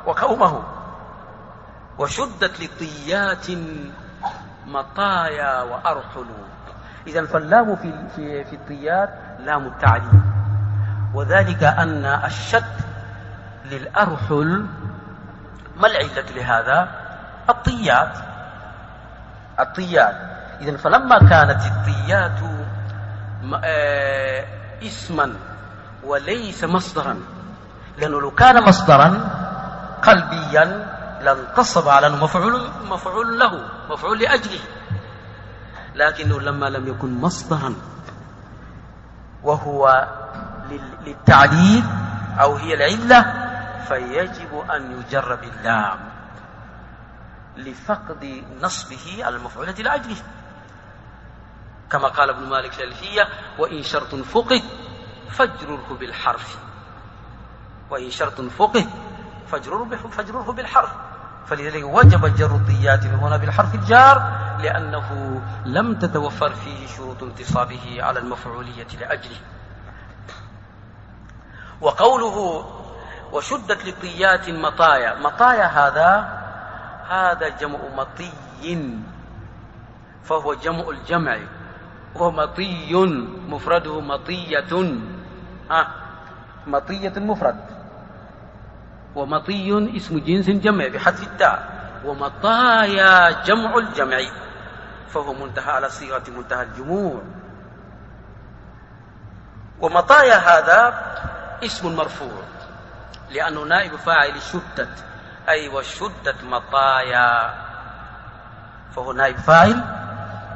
وقومه. وشدت لطيات مطايا وأرحل إذا فاللام في في في الطيات لام التعليم. وذلك أن الشد للأرحل ما العلة لهذا؟ الطيات. الطيات. إذا فلما كانت الطيات آه، اسما وليس مصدرا. لأنه لو كان مصدرا قلبيا لانتصب على مفعول مفعول له مفعول لأجله. لكنه لما لم يكن مصدرا وهو للتعليل أو هي العلة فيجب أن يجر باللام. لفقد نصبه على المفعولة لأجله كما قال ابن مالك الألفية وإن شرط فقد فاجرره بالحرف. وإن شرط فقه فاجرره فاجرره بالحرف. فلذلك وجب جر الطيات هنا بالحرف الجار لأنه لم تتوفر فيه شروط انتصابه على المفعولية لأجله وقوله وشدت للطيات مطايا مطايا هذا هذا جمع مطي فهو جمع الجمع ومطي مفرده مطية. ها مطية مفرد. ومطي اسم جنس جمع بحذف التاء. ومطايا جمع الجمع فهو منتهى على صيغة منتهى الجموع. ومطايا هذا اسم مرفوع لأنه نائب فاعل شدت أي وشدت مطايا. فهو نائب فاعل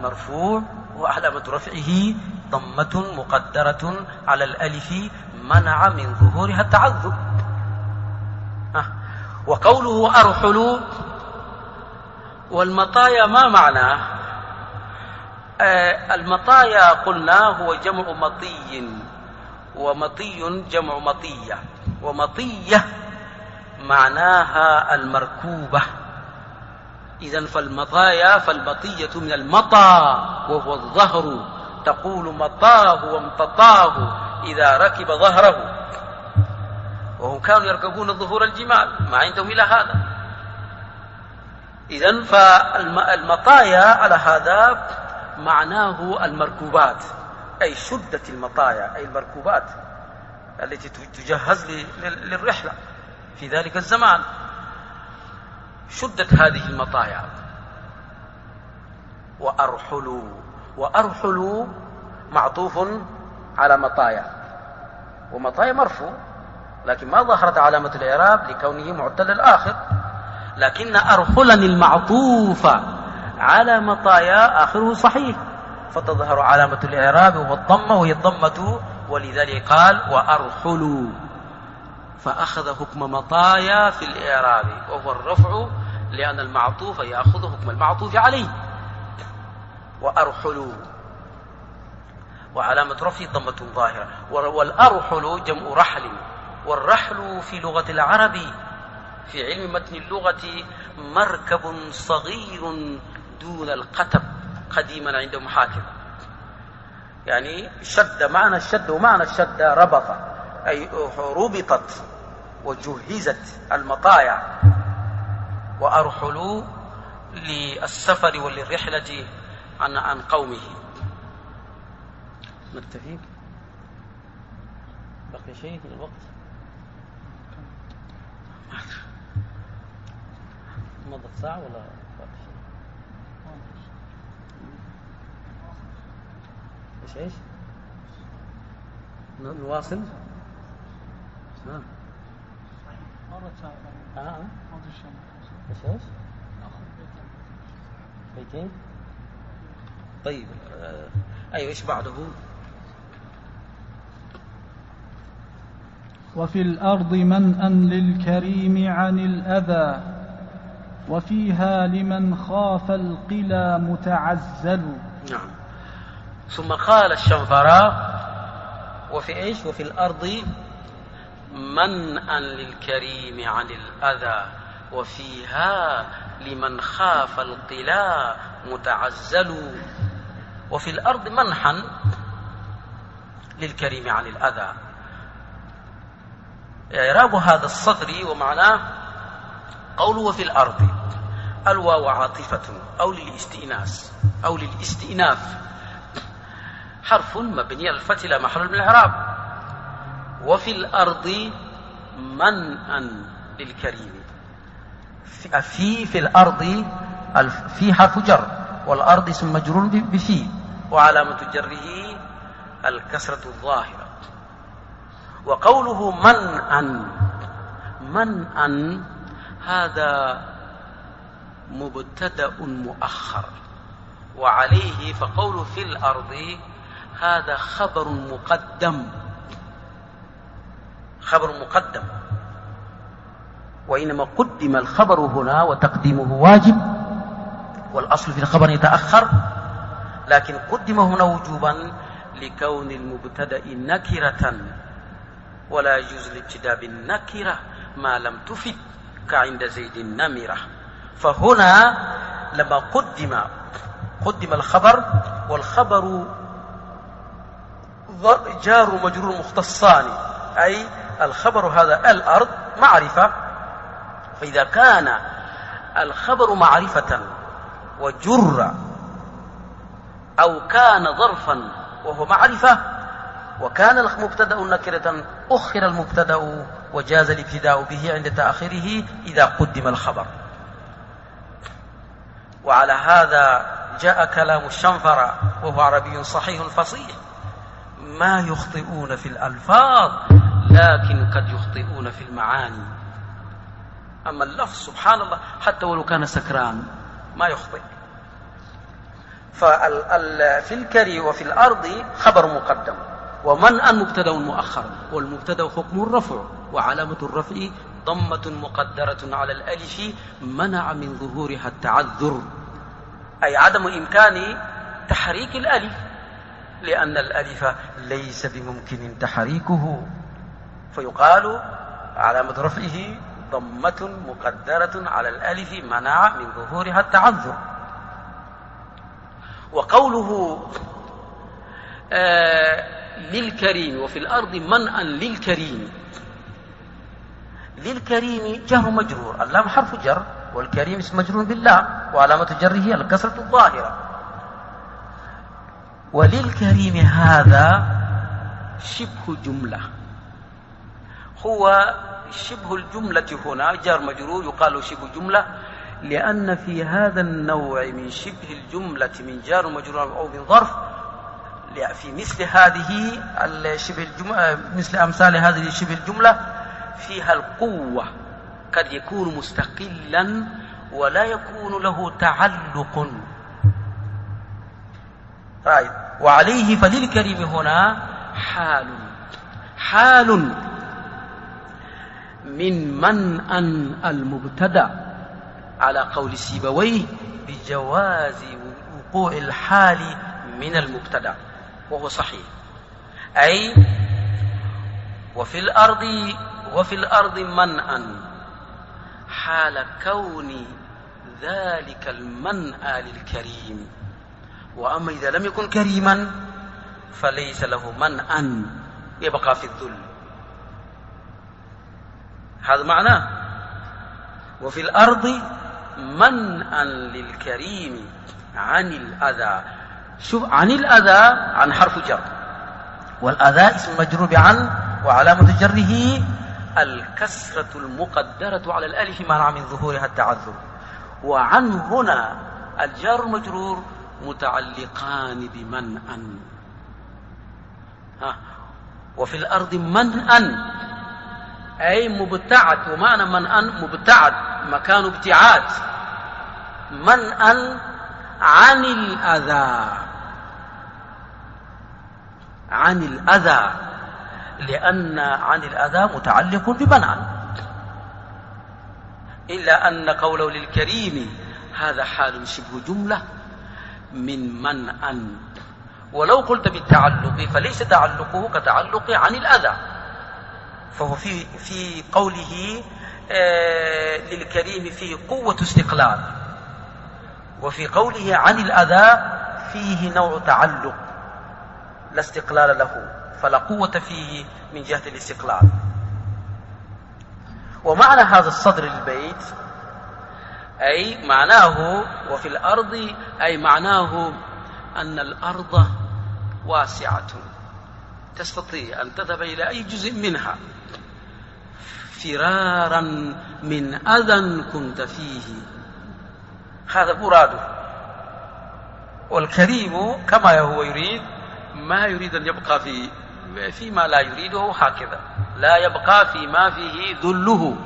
مرفوع وعلامة رفعه ضمة مقدرة على الألف منع من ظهورها التعذب. وقوله أرحل والمطايا ما معناه المطايا قلنا هو جمع مطي ومطي جمع مطية ومطية معناها المركوبة. إذا فالمطايا فالمطية من المطى وهو الظهر. تقول مطاه وامتطاه إذا ركب ظهره. وهم كانوا يركبون ظهور الجمال. ما عندهم إلى هذا. إذا فالمطايا على هذا معناه المركوبات. أي شدة المطايا أي المركوبات التي تجهز للرحلة. في ذلك الزمان شدت هذه المطايا. وأرحلوا وأرحلوا معطوف على مطايا. ومطايا مرفوع لكن ما ظهرت علامة الإعراب لكونه معتل الآخر. لكن أرحلا المعطوف على مطايا آخره صحيح. فتظهر علامة الإعراب وهو الضمة وهي الضمة ولذلك قال وأرحلوا فأخذ حكم مطايا في الإعراب وهو الرفع لأن المعطوف يأخذ حكم المعطوف عليه. وأرحلوا. وعلامة رفع ضمة ظاهرة. والأرحل جمع رحل. والرحل في لغة العرب في علم متن اللغة مركب صغير دون القتب قديما عندهم هكذا يعني شد معنى الشد ومعنى الشد ربط. أي ربطت وجهزت المطايع وأرحلوا للسفر وللرحلة عن عن قومه. نكتفي. بقي شيء من الوقت؟ مضت ساعة ولا إيش إيش؟ نواصل؟ نعم مرة شلون إيش إيش؟ بيتين؟ طيب آه. أيوه إيش بعده؟ وفي الأرض منأ للكريم عن الأذى وفيها لمن خاف القلى متعزل نعم ثم قال الشنفراء وفي إيش وفي الأرض منأ للكريم عن الأذى وفيها لمن خاف القلا متعزل. وفي الأرض منحا للكريم عن الأذى. إعراب هذا الصدر ومعناه قوله وفي الأرض. الواو عاطفة أو للاستئناس أو للاستئناف. حرف مبني لا محل من الإعراب. وفي الأرض منأ للكريم. في في الأرض في حرف جر والأرض اسم مجرور بفي. وعلامة جره الكسرة الظاهرة. وقوله منأ منأ هذا مبتدأ مؤخر. وعليه فقول في الأرض هذا خبر مقدم. خبر مقدم. وإنما قدم الخبر هنا وتقديمه واجب والأصل في الخبر يتأخر لكن قدم هنا وجوبا لكون المبتدأ نكرة ولا يجوز الابتداء بالنكرة ما لم تفد كعند زيد النمرة. فهنا لما قدم قدم الخبر والخبر جار مجرور مختصان أي الخبر هذا الأرض معرفة. فإذا كان الخبر معرفة وجر أو كان ظرفا وهو معرفة وكان المبتدأ نكرة أخر المبتدأ وجاز الابتداء به عند تأخيره إذا قدم الخبر. وعلى هذا جاء كلام الشنفرة وهو عربي صحيح فصيح ما يخطئون في الألفاظ. لكن قد يخطئون في المعاني. أما اللفظ سبحان الله حتى ولو كان سكران ما يخطئ. ففي الكري وفي الأرض خبر مقدم. ومنأ مبتدا مؤخر والمبتدأ حكم الرفع. وعلامة الرفع ضمة مقدرة على الألف منع من ظهورها التعذر. أي عدم إمكان تحريك الألف. لأن الألف ليس بممكن تحريكه. فيقال علامة رفعه ضمة مقدرة على الألف منع من ظهورها التعذر. وقوله آه للكريم وفي الأرض منأ للكريم. للكريم جر مجرور اللام حرف جر والكريم اسم مجرور بالله وعلامة جره الكسرة الظاهرة. وللكريم هذا شبه جملة. هو شبه الجملة هنا جار مجرور يقال شبه جملة لأن في هذا النوع من شبه الجملة من جار مجرور أو من ظرف في مثل هذه الشبه الجملة مثل أمثال هذه شبه الجملة فيها القوة قد يكون مستقلا ولا يكون له تعلق. طيب وعليه فللكريم هنا حال حال من من أن المبتدأ على قول سيبويه بجواز وقوع الحال من المبتدأ وهو صحيح. أي وفي الأرض وفي الأرض منأ حال كون ذلك المنأى للكريم. وأما إذا لم يكن كريما فليس له منأى يبقى في الذل. هذا معناه. وفي الأرض منأى للكريم عن الأذى. شوف عن الأذى عن حرف جر. والأذى اسم مجرور بعن وعلامة جره الكسرة المقدرة على الألف منع من ظهورها التعذر. وعن هنا الجار المجرور متعلقان بمنأ وفي الأرض منأ أي مبتعد ومعنى منأ مبتعد مكان ابتعاد. منأ عن الأذى. عن الأذى. لأن عن الأذى متعلق بمنع إلا أن قوله للكريم هذا حال شبه جملة من منع ولو قلت بالتعلق فليس تعلقه كتعلق عن الأذى. فهو في في قوله آه للكريم فيه قوة استقلال. وفي قوله عن الأذى فيه نوع تعلق لا استقلال له فلا قوة فيه من جهة الاستقلال. ومعنى هذا الصدر البيت أي معناه وفي الأرض أي معناه أن الأرض واسعة. تستطيع أن تذهب إلى أي جزء منها. فرارا من أذى كنت فيه. هذا مراده والكريم كما هو يريد ما يريد أن يبقى في فيما لا يريده هكذا. لا يبقى فيما فيه ذله.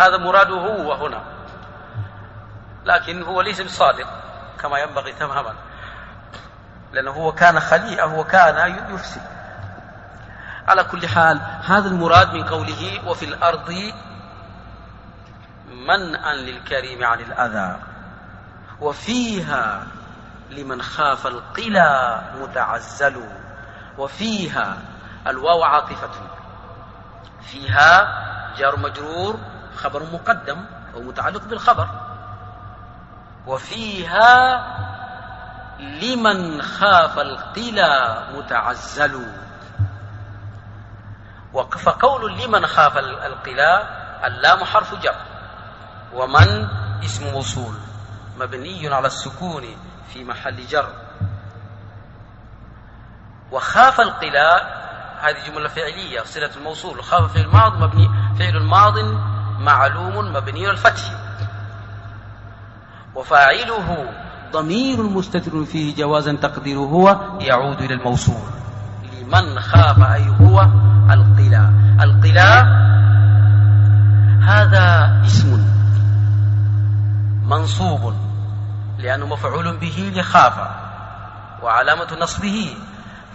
هذا مراده هو هنا. لكن هو ليس بالصادق كما ينبغي تماما. لأنه هو كان خليئة هو كان يفسد. على كل حال هذا المراد من قوله وفي الأرض منأ للكريم عن الأذى وفيها لمن خاف القلى متعزل وفيها الواو عاطفة فيها جار مجرور خبر مقدم أو متعلق بالخبر وفيها لمن خاف القلى متعزل. فقول لمن خاف القلى اللام حرف جر. ومن اسم موصول مبني على السكون في محل جر. وخاف القلى هذه جملة فعلية صلة الموصول. خاف في الماض مبني فعل الماض معلوم مبني على الفتح. وفاعله ضمير مستتر فيه جوازا تقديره هو يعود إلى الموصول. لمن خاف أي هو القلا. القلا هذا اسم منصوب لأنه مفعول به لخاف وعلامة نصبه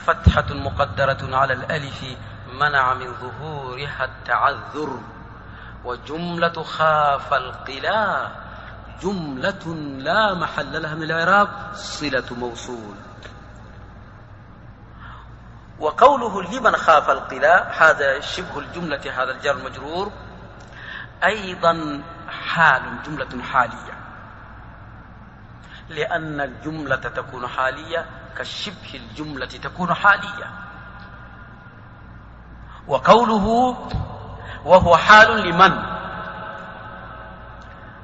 فتحة مقدرة على الألف منع من ظهورها التعذر. وجملة خاف القلا جملة لا محل لها من الإعراب صلة موصول. وقوله لمن خاف القلا هذا شبه الجملة هذا الجر المجرور. أيضا حال جملة حالية. لأن الجملة تكون حالية كشبه الجملة تكون حالية. وقوله وهو حال لمن؟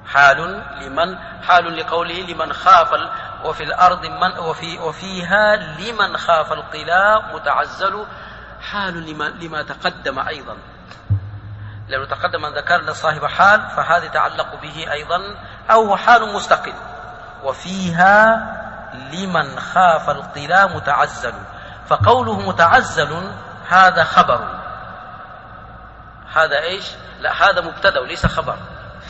حال لمن؟ حال لقوله لمن خاف وفي الأرض من وفي وفيها لمن خاف القلاء متعزل حال لما, لما تقدم أيضا. لأنه تقدم أن ذكرنا صاحب حال فهذا يتعلق به أيضا أو حال مستقل. وفيها لمن خاف القلا متعزل. فقوله متعزل هذا خبر. هذا إيش؟ لا هذا مبتدأ وليس خبر.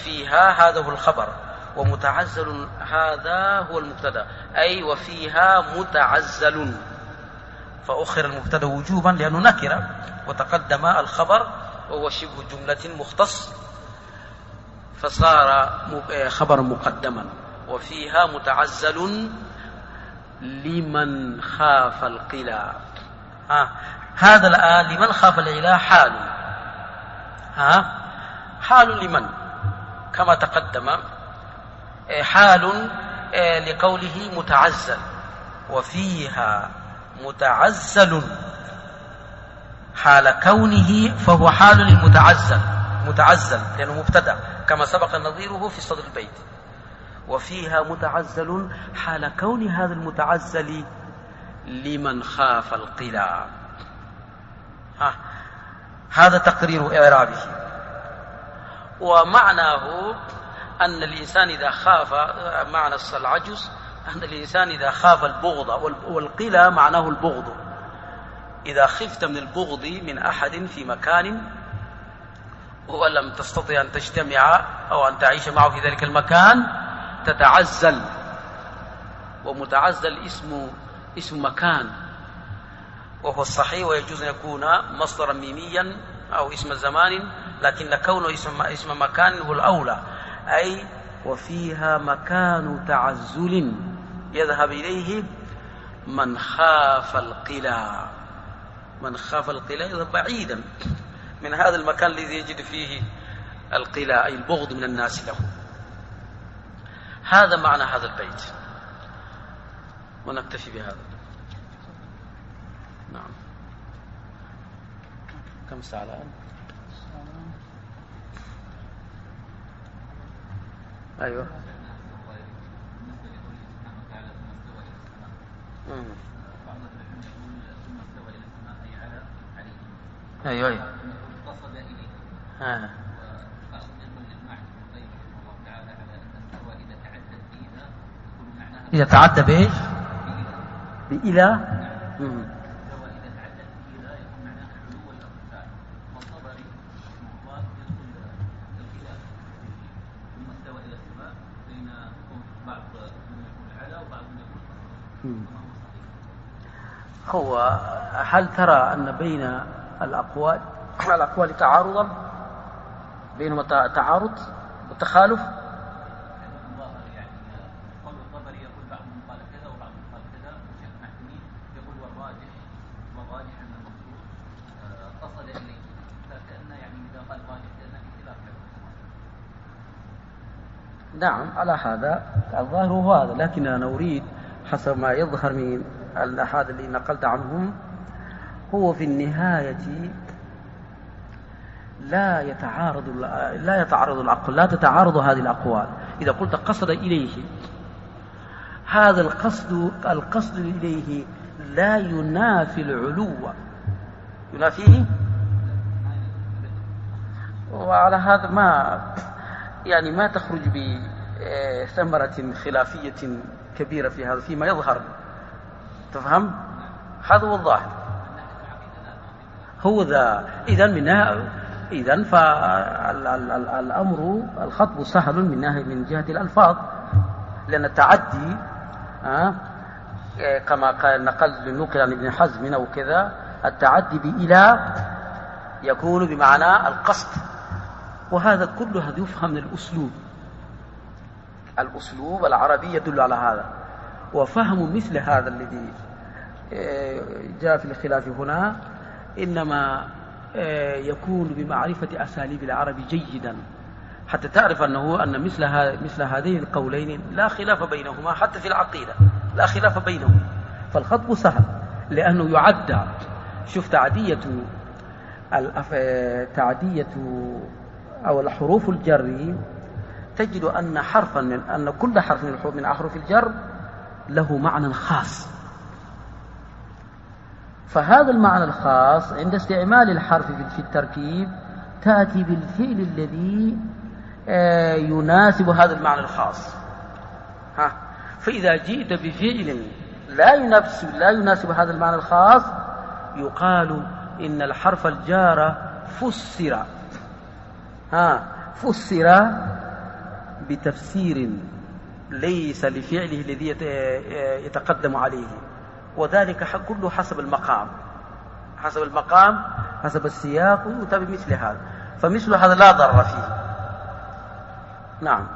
فيها هذا هو الخبر. ومتعزل هذا هو المبتدا. أي وفيها متعزل. فأخر المبتدا وجوبا لأنه نكرة. وتقدم الخبر وهو شبه جملة مختص. فصار خبرا مقدما. وفيها متعزل لمن خاف القلا ها؟ هذا الآن لمن خاف العلا حال. ها؟ حال لمن؟ كما تقدم حال لقوله متعزل. وفيها متعزل. حال كونه فهو حال للمتعزل. متعزل لأنه مبتدأ كما سبق نظيره في صدر البيت. وفيها متعزل حال كون هذا المتعزل لمن خاف القلا. هذا تقرير إعرابه ومعناه أن الإنسان إذا خاف معنى العجز أن الإنسان إذا خاف البغض والقلى معناه البغض. إذا خفت من البغض من أحد في مكان ولم تستطع أن تجتمع أو أن تعيش معه في ذلك المكان تتعزل. ومتعزل اسم اسم مكان. وهو الصحيح ويجوز أن يكون مصدرا ميميا أو اسم زمان لكن كونه اسم اسم مكان هو الأولى. أي وفيها مكان تعزل يذهب إليه من خاف القلا من خاف القلا يذهب بعيدا من هذا المكان الذي يجد فيه القلا أي البغض من الناس له. هذا معنى هذا البيت. ونكتفي بهذا. نعم. كم ساعة الآن؟ أيوه أيوه أيوه قصد اليه آه. إذا تعدى بإيش؟ بإلى هو هل ترى أن بين الأقوال الأقوال تعارضا؟ بينهما تعارض؟ وتخالف نعم على هذا. الظاهر هو هذا لكن أنا أريد حسب ما يظهر من الأحاد اللي نقلت عنهم هو في النهاية لا يتعارض لا يتعارض العقل لا تتعارض هذه الأقوال. إذا قلت قصد إليه هذا القصد القصد إليه لا ينافي العلو. ينافيه؟ وعلى هذا ما يعني ما تخرج بثمرة خلافية كبيرة في هذا فيما يظهر تفهم؟ هذا هو الظاهر. هو ذا. إذا من إذا فالأمر الخطب سهل من ناحية من جهة الألفاظ. لأن التعدي آه كما قال نقل نقل عن ابن حزم أو كذا التعدي بإلى يكون بمعنى القصد. وهذا كله يفهم من الأسلوب. الأسلوب العربي يدل على هذا. وفهم مثل هذا الذي آه، جاء في الخلاف هنا إنما آه، يكون بمعرفة أساليب العرب جيدا. حتى تعرف أنه أن مثل مثل هذين القولين لا خلاف بينهما حتى في العقيدة. لا خلاف بينهما فالخطب سهل لأنه يعدى شوف تعدية آه، تعدية أو الحروف الجر تجد أن حرفا من أن كل حرف من من أحرف الجر له معنى خاص. فهذا المعنى الخاص عند استعمال الحرف في التركيب تأتي بالفعل الذي آه، يناسب هذا المعنى الخاص. ها فإذا جئت بفعل لا يناسب لا يناسب هذا المعنى الخاص يقال إن الحرف الجار فسر. ها فسر بتفسير. ليس لفعله الذي يتقدم عليه. وذلك كله حسب المقام. حسب المقام حسب السياق يؤتى بمثل هذا. فمثل هذا لا ضرر فيه. نعم.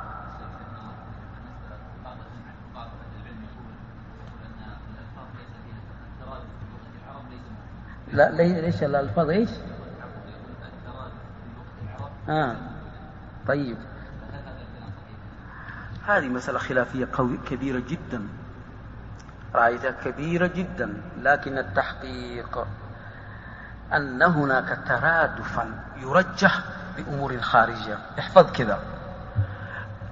لا ليش الألفاظ إيش؟ آه. طيب. هذه مسألة خلافية قوي كبيرة جدا. رأيتها كبيرة جدا. لكن التحقيق أن هناك ترادفا يرجح بأمور خارجية. احفظ كذا.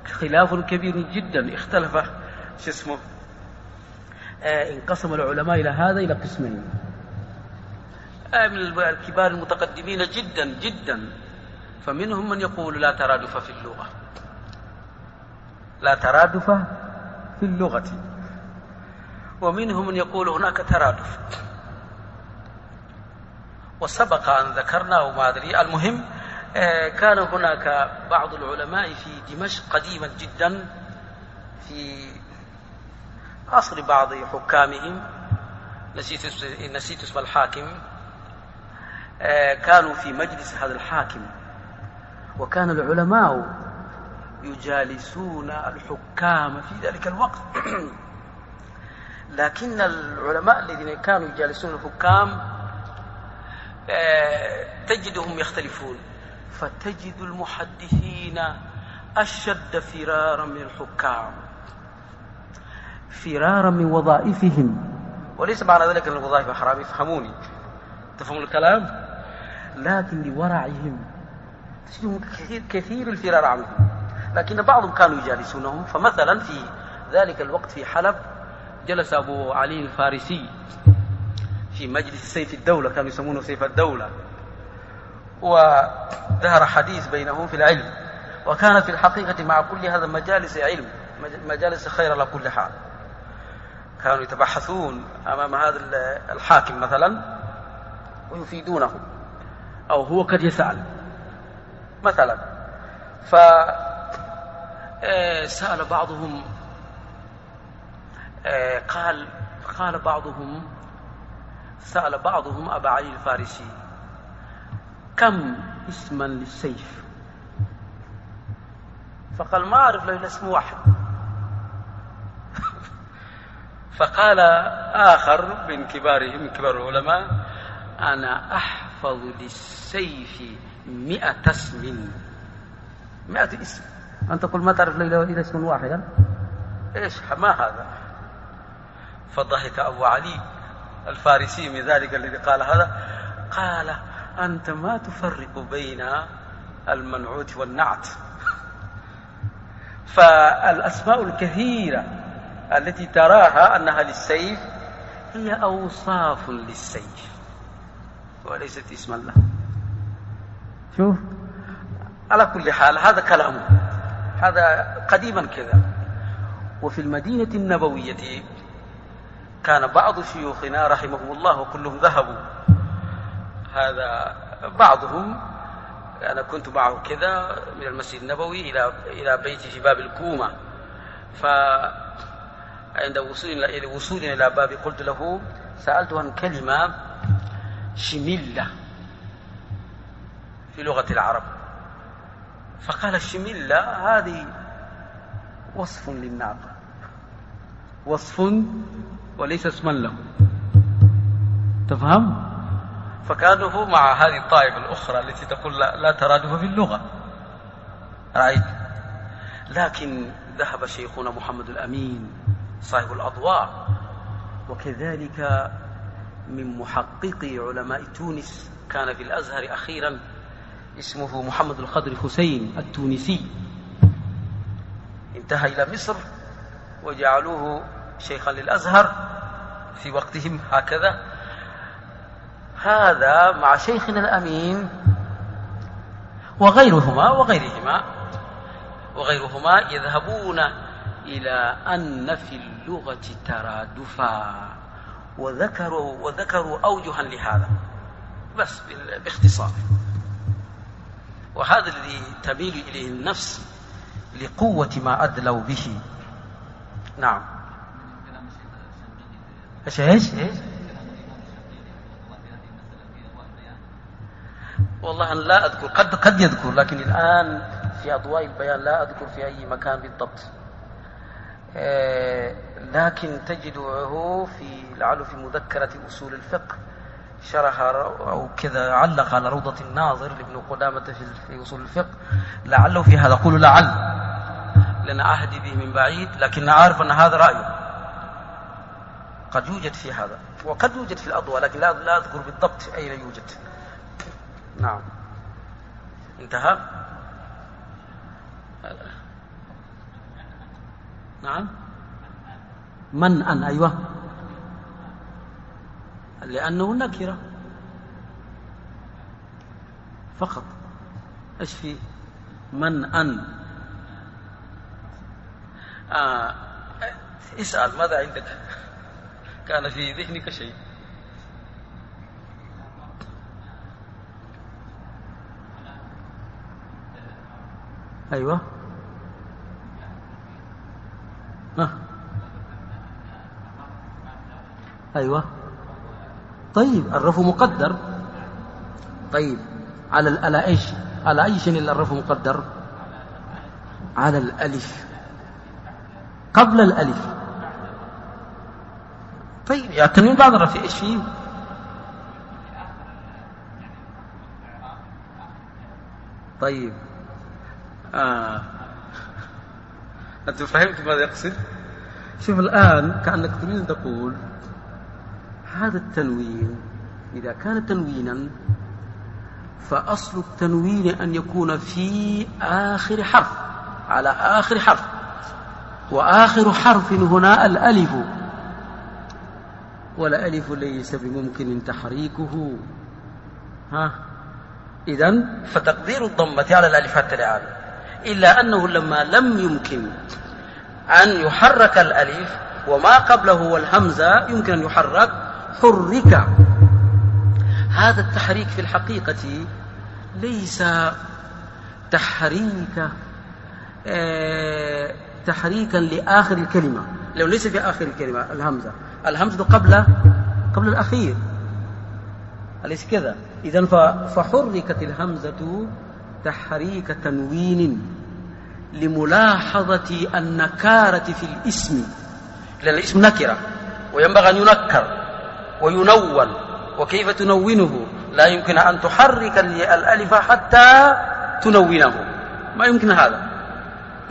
خلاف كبير جدا. اختلف شو اسمه آه انقسم العلماء إلى هذا إلى قسمين. آه من الكبار المتقدمين جدا جدا. فمنهم من يقول لا ترادف في اللغة. لا ترادف في اللغة. ومنهم من يقول هناك ترادف. وسبق أن ذكرنا وما أدري. المهم آه، كان هناك بعض العلماء في دمشق قديما جدا في عصر بعض حكامهم. نسيت نسيت اسم الحاكم. آه، كانوا في مجلس هذا الحاكم. وكان العلماء يجالسون الحكام في ذلك الوقت. لكن العلماء الذين كانوا يجالسون الحكام آه، تجدهم يختلفون. فتجد المحدثين أشد فرارا من الحكام فرارا من وظائفهم. وليس معنى ذلك أن الوظائف حرام يفهموني. تفهمون الكلام؟ لكن لورعهم. تجدهم كثير, كثير الفرار عنهم. لكن بعضهم كانوا يجالسونهم. فمثلا في ذلك الوقت في حلب جلس أبو علي الفارسي في مجلس سيف الدولة كانوا يسمونه سيف الدولة وظهر حديث بينهم في العلم وكانت في الحقيقة مع كل هذا مجالس علم مجالس خير على كل حال. كانوا يتبحثون أمام هذا الحاكم مثلا ويفيدونه أو هو قد يسأل. مثلا فسأل بعضهم آه، قال قال بعضهم سأل بعضهم أبا علي الفارسي كم اسما للسيف؟ فقال ما أعرف له اسم واحد. فقال آخر من كبارهم من كبار العلماء أنا أحفظ للسيف مئة اسم مئة اسم. أنت تقول ما تعرف له إلا اسم واحدا؟ إيش؟ ما هذا. فضحك أبو علي الفارسي من ذلك الذي قال هذا. قال أنت ما تفرق بين المنعوت والنعت. فالأسماء الكثيرة التي تراها أنها للسيف هي أوصاف للسيف وليست اسما له شوف. على كل حال هذا كلامه. هذا قديما كذا. وفي المدينة النبوية كان بعض شيوخنا رحمهم الله وكلهم ذهبوا. هذا بعضهم أنا كنت معه كذا من المسجد النبوي إلى إلى بيتي في باب الكومة فعند وصولنا إلى وصولنا إلى بابي قلت له سألته عن كلمة شملة في لغة العرب. فقال الشملة هذه وصف للناقة. وصف وليس اسما له. تفهم؟ فكانه مع هذه الطائفة الأخرى التي تقول لا, لا ترادف في اللغة رأيت. لكن ذهب شيخنا محمد الأمين صاحب الأضواء وكذلك من محققي علماء تونس كان في الأزهر أخيرا اسمه محمد الخضر حسين التونسي. انتهى إلى مصر وجعلوه شيخا للأزهر في وقتهم هكذا. هذا مع شيخنا الأمين وغيرهما وغيرهما وغيرهما يذهبون إلى أن في اللغة ترادفا. وذكروا وذكروا أوجها لهذا. بس باختصار. وهذا الذي تميل إليه النفس لقوة ما أدلوا به. نعم. إيش إيش إيش؟ والله أنا لا أذكر قد قد يذكر لكن الآن في أضواء البيان لا أذكر في أي مكان بالضبط. آه، لكن تجده في لعله في مذكرة أصول الفقه. شرح أو كذا علق على روضة الناظر لابن قدامة في أصول الفقه. لعله في هذا أقول لعل. لأن عهدي به من بعيد لكن أعرف أن هذا رأيه قد يوجد في هذا. وقد يوجد في الأضواء لكن لا لا أذكر بالضبط أين يوجد. نعم. انتهى؟ نعم. من أن؟ أيوه. لأنه نكرة. فقط. إيش في؟ من أن. آه اسأل ماذا عندك؟ كان في ذهنك شيء. أيوة. آه. أيوة. طيب الرف مقدر طيب على على إيش؟ على أي شيء الرف مقدر؟ على الألف قبل الألف طيب يا تنوين بعض الرفع إيش فيه؟ طيب آه. أنت فهمت ماذا يقصد؟ شوف الآن كأنك تريد أن تقول هذا التنوين إذا كان تنوينا فأصل التنوين أن يكون في آخر حرف على آخر حرف. وآخر حرف هنا الألف. والألف ليس بممكن تحريكه. ها؟ إذا فتقدير الضمة على الألف حتى الآن إلا أنه لما لم يمكن أن يحرك الألف وما قبله والهمزة يمكن أن يحرك حرك. هذا التحريك في الحقيقة ليس تحريك آه، تحريكا لآخر الكلمة. لو ليس في آخر الكلمة الهمزة. الهمزة قبل قبل الأخير. أليس كذا؟ إذا فحركت الهمزة تحريك تنوين لملاحظة النكارة في الاسم. لأن الاسم نكرة وينبغي أن ينكر. وينون وكيف تنونه؟ لا يمكن أن تحرك الألف حتى تنونه. ما يمكن هذا.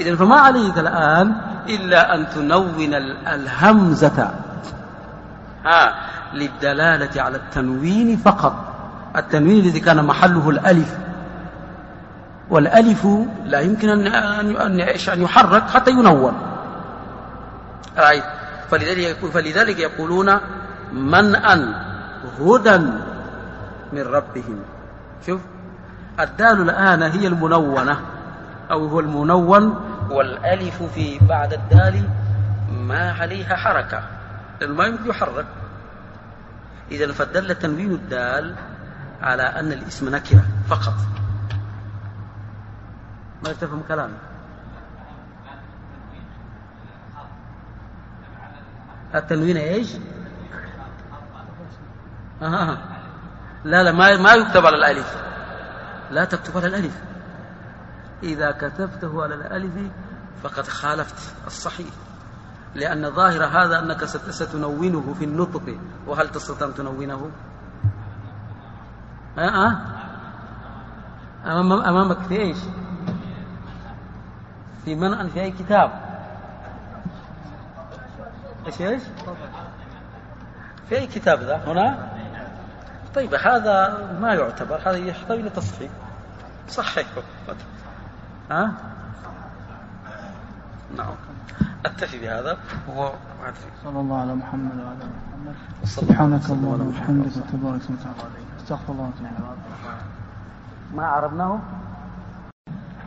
إذا فما عليك الآن إلا أن تنون الهمزة. ها للدلالة على التنوين فقط. التنوين الذي كان محله الألف. والألف لا يمكن أن أن أن يحرك حتى ينون. رأيت؟ فلذلك فلذلك يقولون منأ هدى من ربهم. شوف الدال الآن هي المنونة أو هو المنون. والألف في بعد الدال ما عليها حركة لأنه ما يمكن يحرك. إذا فدل تنوين الدال على أن الاسم نكرة فقط. ما تفهم كلامي؟ التنوين إيش؟ آه. لا لا ما ما يكتب على الألف لا تكتب على الألف إذا كتبته على الألف فقد خالفت الصحيح لأن ظاهر هذا أنك ستنونه في النطق وهل تستطيع أن تنونه؟ أه أه؟ أمام أمامك في إيش؟ في منع في أي كتاب؟ إيش إيش؟ في أي كتاب ذا؟ هنا؟ طيب هذا ما يعتبر هذا يحتاج إلى تصحيح. صححه ها؟ نعم. أكتفي بهذا. هو صلى الله على محمد وعلى محمد. سبحانك اللهم وبحمدك وتبارك اسمك. استغفر الله ما عرفناه؟